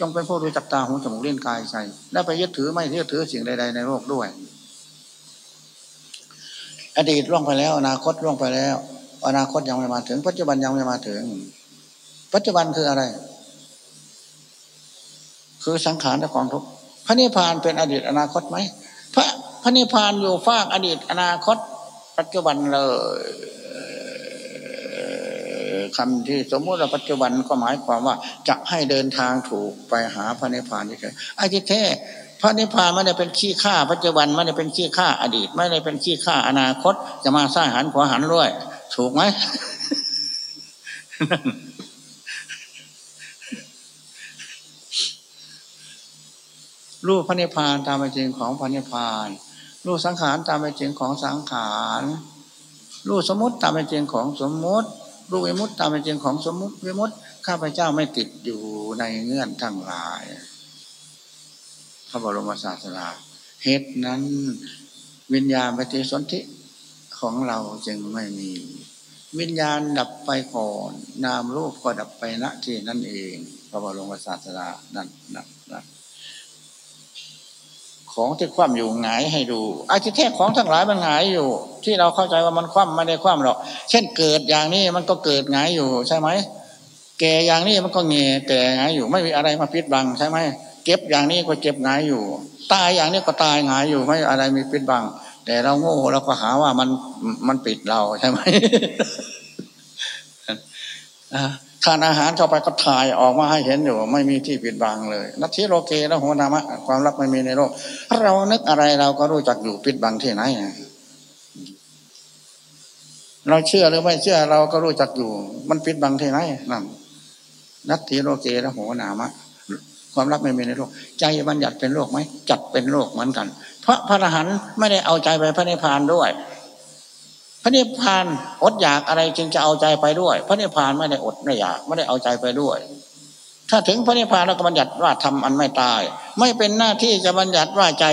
จงเป็นผู้รู้จักตาหูจมูกเล่นกายใจและไปยึดถือไม่ยึดถือสิ่งใด ๆ ในโลกด้วย อดีตล่วงไปแล้ว อนาคตล่วงไปแล้ว อนาคตยังไม่มาถึง ปัจจุบันยังไม่มาถึง ปัจจุบันคืออะไร คือสังขารและของทุกพระนิพพานเป็นอดีตอนาคตไหมพระพระนิพพานอยู่ฟากอดีตอนาคต ปัจจุบันเลย คำที่สมมติว่าปัจจุบันก็หมายความว่าจะให้เดินทางถูกไปหาพระนิพพานนี่คือไอ้ที่แท้พระนิพพานไม่ได้เป็นขี้ข้าปัจจุบันไม่ได้เป็นขี้ข้าอดีต ไม่ได้เป็นขี้ข้าอนาคต จะมาสร้างหันขวาหันด้วย ถูกไหมรูปพระนิพพานตามเป็นจริงของพระนิพพานรู้สังขารตามเป็นจริงของสังขารรู้สมมติตามเป็นจริงของสมมติ รู้วิมุตตามเป็นจริงของสมมติวิมุตข้าพเจ้าไม่ติดอยู่ในเงื่อนทั้งหลายพระบรมศาสดาเหตุนั้นวิญญาณปฏิสนธิของเราจึงไม่มี วิญญาณดับไปก่อน นามรูปก็ดับไปณที่นั่นเอง พระบรมศาสดานั่นนั่นนั่น ของที่คว่ำอยู่หงายให้ดูอาทิแท้ของทั้งหลายมันหงายอยู่ ที่เราเข้าใจว่ามันคว่ำไม่ได้คว่ำหรอก เช่นเกิดอย่างนี้มันก็เกิดหงายอยู่ใช่ไหมแก่อย่างนี้มันก็เงยแก่หงายอยู่ ไม่มีอะไรมาปิดบังใช่ไหมเก็บอย่างนี้ก็เก็บหงายอยู่ ตายอย่างนี้ก็ตายหงายอยู่ไม่อะไรมีปิดบัง แต่เราโง่เราก็หาว่ามันมันปิดเราใช่ไหมทา นอาหารเข้าไปก็ถ่ายออกมาให้เห็นอยู่ ไม่มีที่ปิดบังเลยนัทธิโลเกและหัวนามะ ความลับไม่มีในโลก เรานึกอะไรเราก็รู้จักอยู่ปิดบังที่ไหน เราเชื่อหรือไม่เชื่อเราก็รู้จักอยู่ มันปิดบังที่ไหนนั่นนัทิโลเกและหัวนามะ ความลับไม่มีในโลก ใจบัญญัติเป็นโลกไหมจัดเป็นโลกเหมือนกัน เพราะพระอรหันต์ไม่ได้เอาใจไปพระนิพพานด้วย พระนิพพานอดอยากอะไรจึงจะเอาใจไปด้วย พระนิพพานไม่ได้อดไม่อยากไม่ได้เอาใจไปด้วย ถ้าถึงพระนิพพานเราก็บัญญัติว่าทำอันไม่ตาย ไม่เป็นหน้าที่จะบัญญัติว่าใจ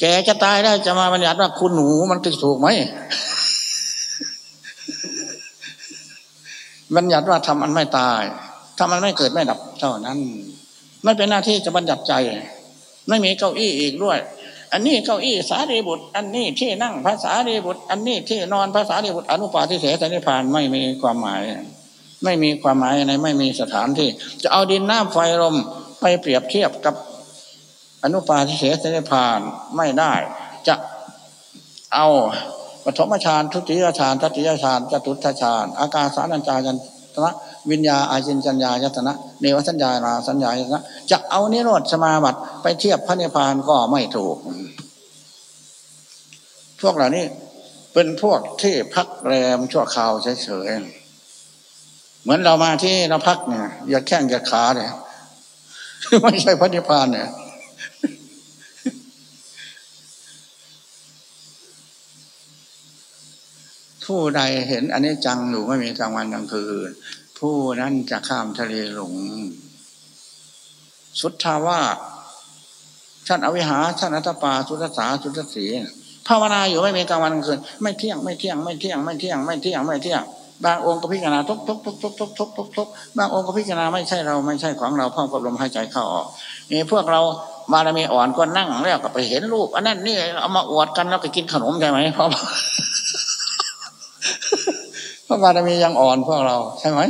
แกจะตายได้จะมาบัญญัติว่าคุณหนูมันถูกไหมบัญญัติว่าทำอันไม่ตายทำอันไม่เกิดไม่ดับ เท่านั้น ไม่เป็นหน้าที่จะบัญญัติใจ ไม่มีเก้าอี้อีกด้วย อันนี้เก้าอี้สารีบุตร อันนี้ที่นั่งภาษารีบุตร อันนี้ที่นอนภาษารีบุตรอนุปาทิเสสนิพานไม่มีความหมาย ไม่มีความหมายในไม่มีสถานที่ จะเอาดินน้ำไฟลมไปเปรียบเทียบกับอนุปาทิเสสนิพานไม่ได้ จะเอาปฐมฌานทุติยฌานตติยฌานจตุตฌาน อาการสานัญจายันตนะ วิญญาอาจินจัญญายตนะเนวสัญญาลาสัญญายตนะจะเอานิโรธสมาบัติไปเทียบพระนิพพานก็ไม่ถูก พวกเหล่านี้เป็นพวกที่พักแรมชั่วคราวเฉยๆเหมือนเรามาที่เราพักเนี่ย อย่าแข้งอย่าขาเนี่ยไม่ใช่พระนิพพานเนี่ยผู้ใดเห็นอันนี้จังอยู่ไม่มีกลางวันกลางคืน ผู้นั้นจะข้ามทะเลหลง สุทธาวาท่านอวิหาท่านอัตปาสุทธาสุทศีภาวนาอยู่ไม่มีกลางวันกลางคืนไม่เที่ยงไม่เที่ยงไม่เที่ยงไม่เที่ยงไม่เที่ยงไม่เที่ยงบางองค์ก็พิจารณาทุกทุกทุกทุกทุกทุกทุกทุกบางองค์ก็พิจารณาไม่ใช่เราไม่ใช่ของเราพ่อกับลมหายใจเข้าออกนี่พวกเราบารมีอ่อนก็นั่งแล้วก็ไปเห็นรูปอันนั้นนี่เอามาอวดกันแล้วก็กินขนมใช่ไหมเพราะ พระบารมียังอ่อนพวกเราใช่ไหม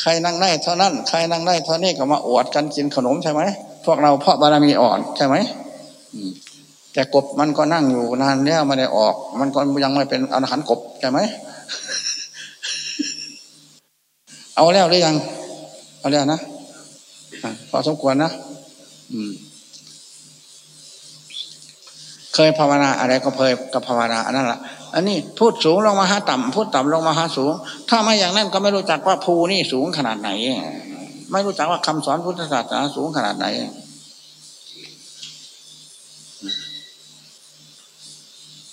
ใครนั่งได้เท่านั้น ใครนั่งได้เท่านี้ก็มาอวดกันกินขนมใช่ไหมพวกเราเพราะบารมีอ่อนใช่ไหมแต่กบมันก็นั่งอยู่นานแล้วไม่ได้ออก มันก็ยังไม่เป็นอรหันต์กบใช่ไหมเอาแล้วหรือยัง เอาแล้วนะพอสมควรนะเคยภาวนาอะไรก็เคยกับภาวนาอันนั้นแหละ อันนี้พูดสูงลงมาหาต่ำพูดต่ำลงมาหาสูง ถ้าไม่อย่างนั้นก็ไม่รู้จักว่าภูนี่สูงขนาดไหน ไม่รู้จักว่าคำสอนพุทธศาสนาสูงขนาดไหน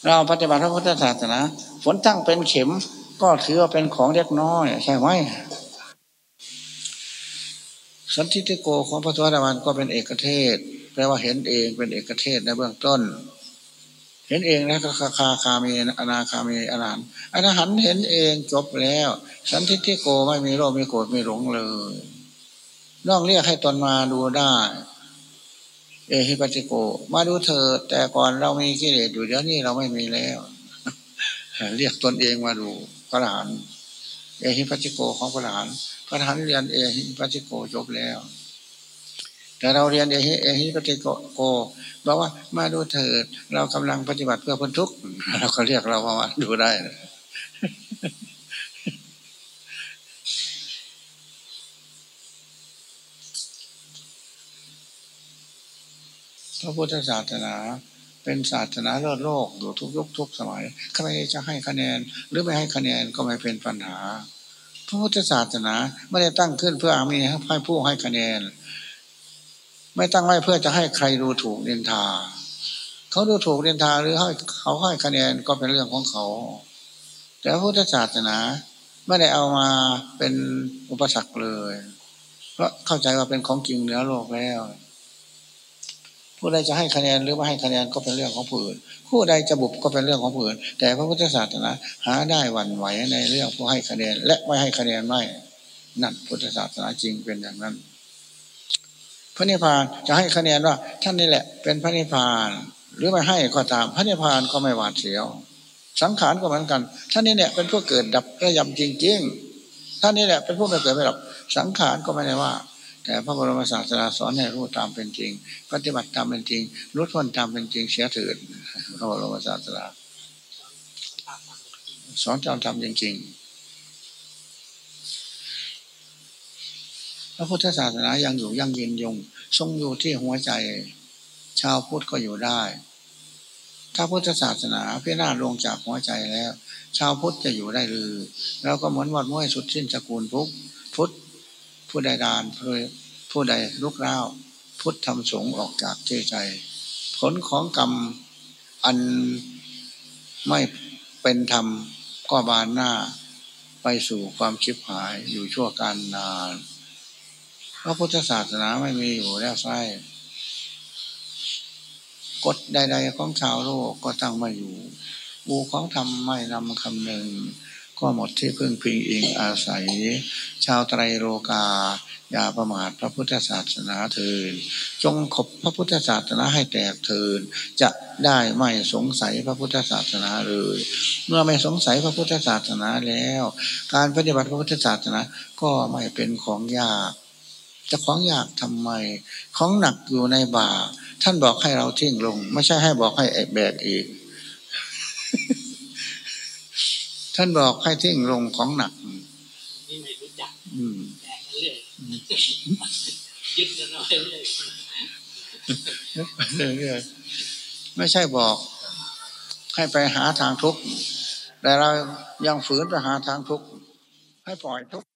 เราปฏิบัติพระพุทธศาสนาฝนตั้งเป็นเข็ม ก็ถือว่าเป็นของเล็กน้อยใช่ไหมสันทิฏฐิโกของพระสวัสดิวันก็เป็นเอกเทศแปลว่าเห็นเองเป็นเอกเทศในเบื้องต้น เห็นเองนะคาคาคามีอนาคามีอรหันอรหันเห็นเองจบแล้ว สันทิฏฐิโกไม่มีโรคไม่โกรธไม่หลงเลยน้องเรียกให้ตนมาดูได้ เอหิปัจิโก มาดูเธอ แต่ก่อนเรามีกิเลสอยู่เดี๋ยวนี้เราไม่มีแล้ว เรียกตนเองมาดูพระหันเอหิปัจิโกของพระหันพระหันเรียนเอหิปัจิโกจบแล้ว แต่เราเรียนเอหิเอหิปฏิโกบอกว่ามาดูเถิด เรากำลังปฏิบัติเพื่อพ้นทุกข์เราก็เรียกเรามาดูได้ พระพุทธศาสนาเป็นศาสนาเลิศโลกอยู่ทุกยุคทุกสมัย ใครจะให้คะแนน หรือไม่ให้คะแนนก็ไม่เป็นปัญหา พระพุทธศาสนาไม่ได้ตั้งขึ้นเพื่ออามีให้ผู้ให้คะแนน ไม่ตั้งไว้เพื่อจะให้ใครดูถูกนินทา เขาดูถูกเรียนทาหรือให้เขาให้คะแนนก็เป็นเรื่องของเขา แต่พุทธศาสนาไม่ได้เอามาเป็นอุปสรรคเลย เพราะเข้าใจว่าเป็นของจริงเหนือโลกแล้วผู้ใดจะให้คะแนนหรือไม่ให้คะแนนก็เป็นเรื่องของผู้อื่น ผู้ใดจะบุบก็เป็นเรื่องของผู้อื่น แต่พระพุทธศาสนาหาได้หวั่นไหวในเรื่องผู้ให้คะแนน และไม่ให้คะแนนไม่ นั่นพุทธศาสนาจริงเป็นอย่างนั้น พระนิพพานจะให้คะแนนว่า ท่านนี่แหละ เป็นพระนิพพาน หรือไม่ให้ก็ตามพระนิพพานก็ไม่หวาดเสียว สังขารก็เหมือนกัน ท่านนี่เนี่ยเป็นผู้เกิดดับระยำจริงๆ ท่านนี่แหละเป็นผู้ไม่เกิดไม่ดับสังขารก็ไม่ได้ว่า แต่พระบรมศาสดาสอนให้รู้ตามเป็นจริง ปฏิบัติตามเป็นจริงรู้พ้นตามเป็นจริงเสียเถิดพระบรมศาสดาสอนตามทำจริงๆ พระพุทธศาสนายังอยู่ยั่งยืนยง ทรงอยู่ที่หัวใจ ชาวพุทธก็อยู่ได้ ถ้าพุทธศาสนาพินาลงจากหัวใจแล้ว ชาวพุทธจะอยู่ได้หรือแล้วก็เหมือนวัดม้วยสุดสิ้นสกุลพุทธพุทธผู้ใดดานผู้ใดลุกเล้าพุทธทำสงฆ์ออกจากเจใจ ผลของกรรมอันไม่เป็นธรรมก็บานหน้า ไปสู่ความชิบหายอยู่ชั่วการนาน ระพุทธศาสนาไม่มีอยู่แล้วไส้กฎใด ๆ ของชาวโลกก็ตั้งม่อยู่บูของธรรมไม่นำคำหนึ่ง ก็หมดที่พึ่งพิงอิงอาศัย ชาวไตรโลกา อย่าประมาทพระพุทธศาสนาเถิดจงขบพระพุทธศาสนาให้แตกเถิดจะได้ไม่สงสัยพระพุทธศาสนาเลย เมื่อไม่สงสัยพระพุทธศาสนาแล้ว การปฏิบัติพระพุทธศาสนาก็ไม่เป็นของยาก จะของยากทำไม ของหนักอยู่ในบ่า ท่านบอกให้เราทิ้งลง ไม่ใช่ให้บอกให้แบกอีก ท่านบอกให้ทิ้งลงของหนักนี่ไม่รู้จักอืมแตกกันเรื่อยยึดกันเอาไว้เรื่อยเรื่อยๆไม่ใช่บอก ให้ไปหาทางทุกข์แต่เรายังฝืนไปหาทางทุกข์ให้ปล่อยทุกข์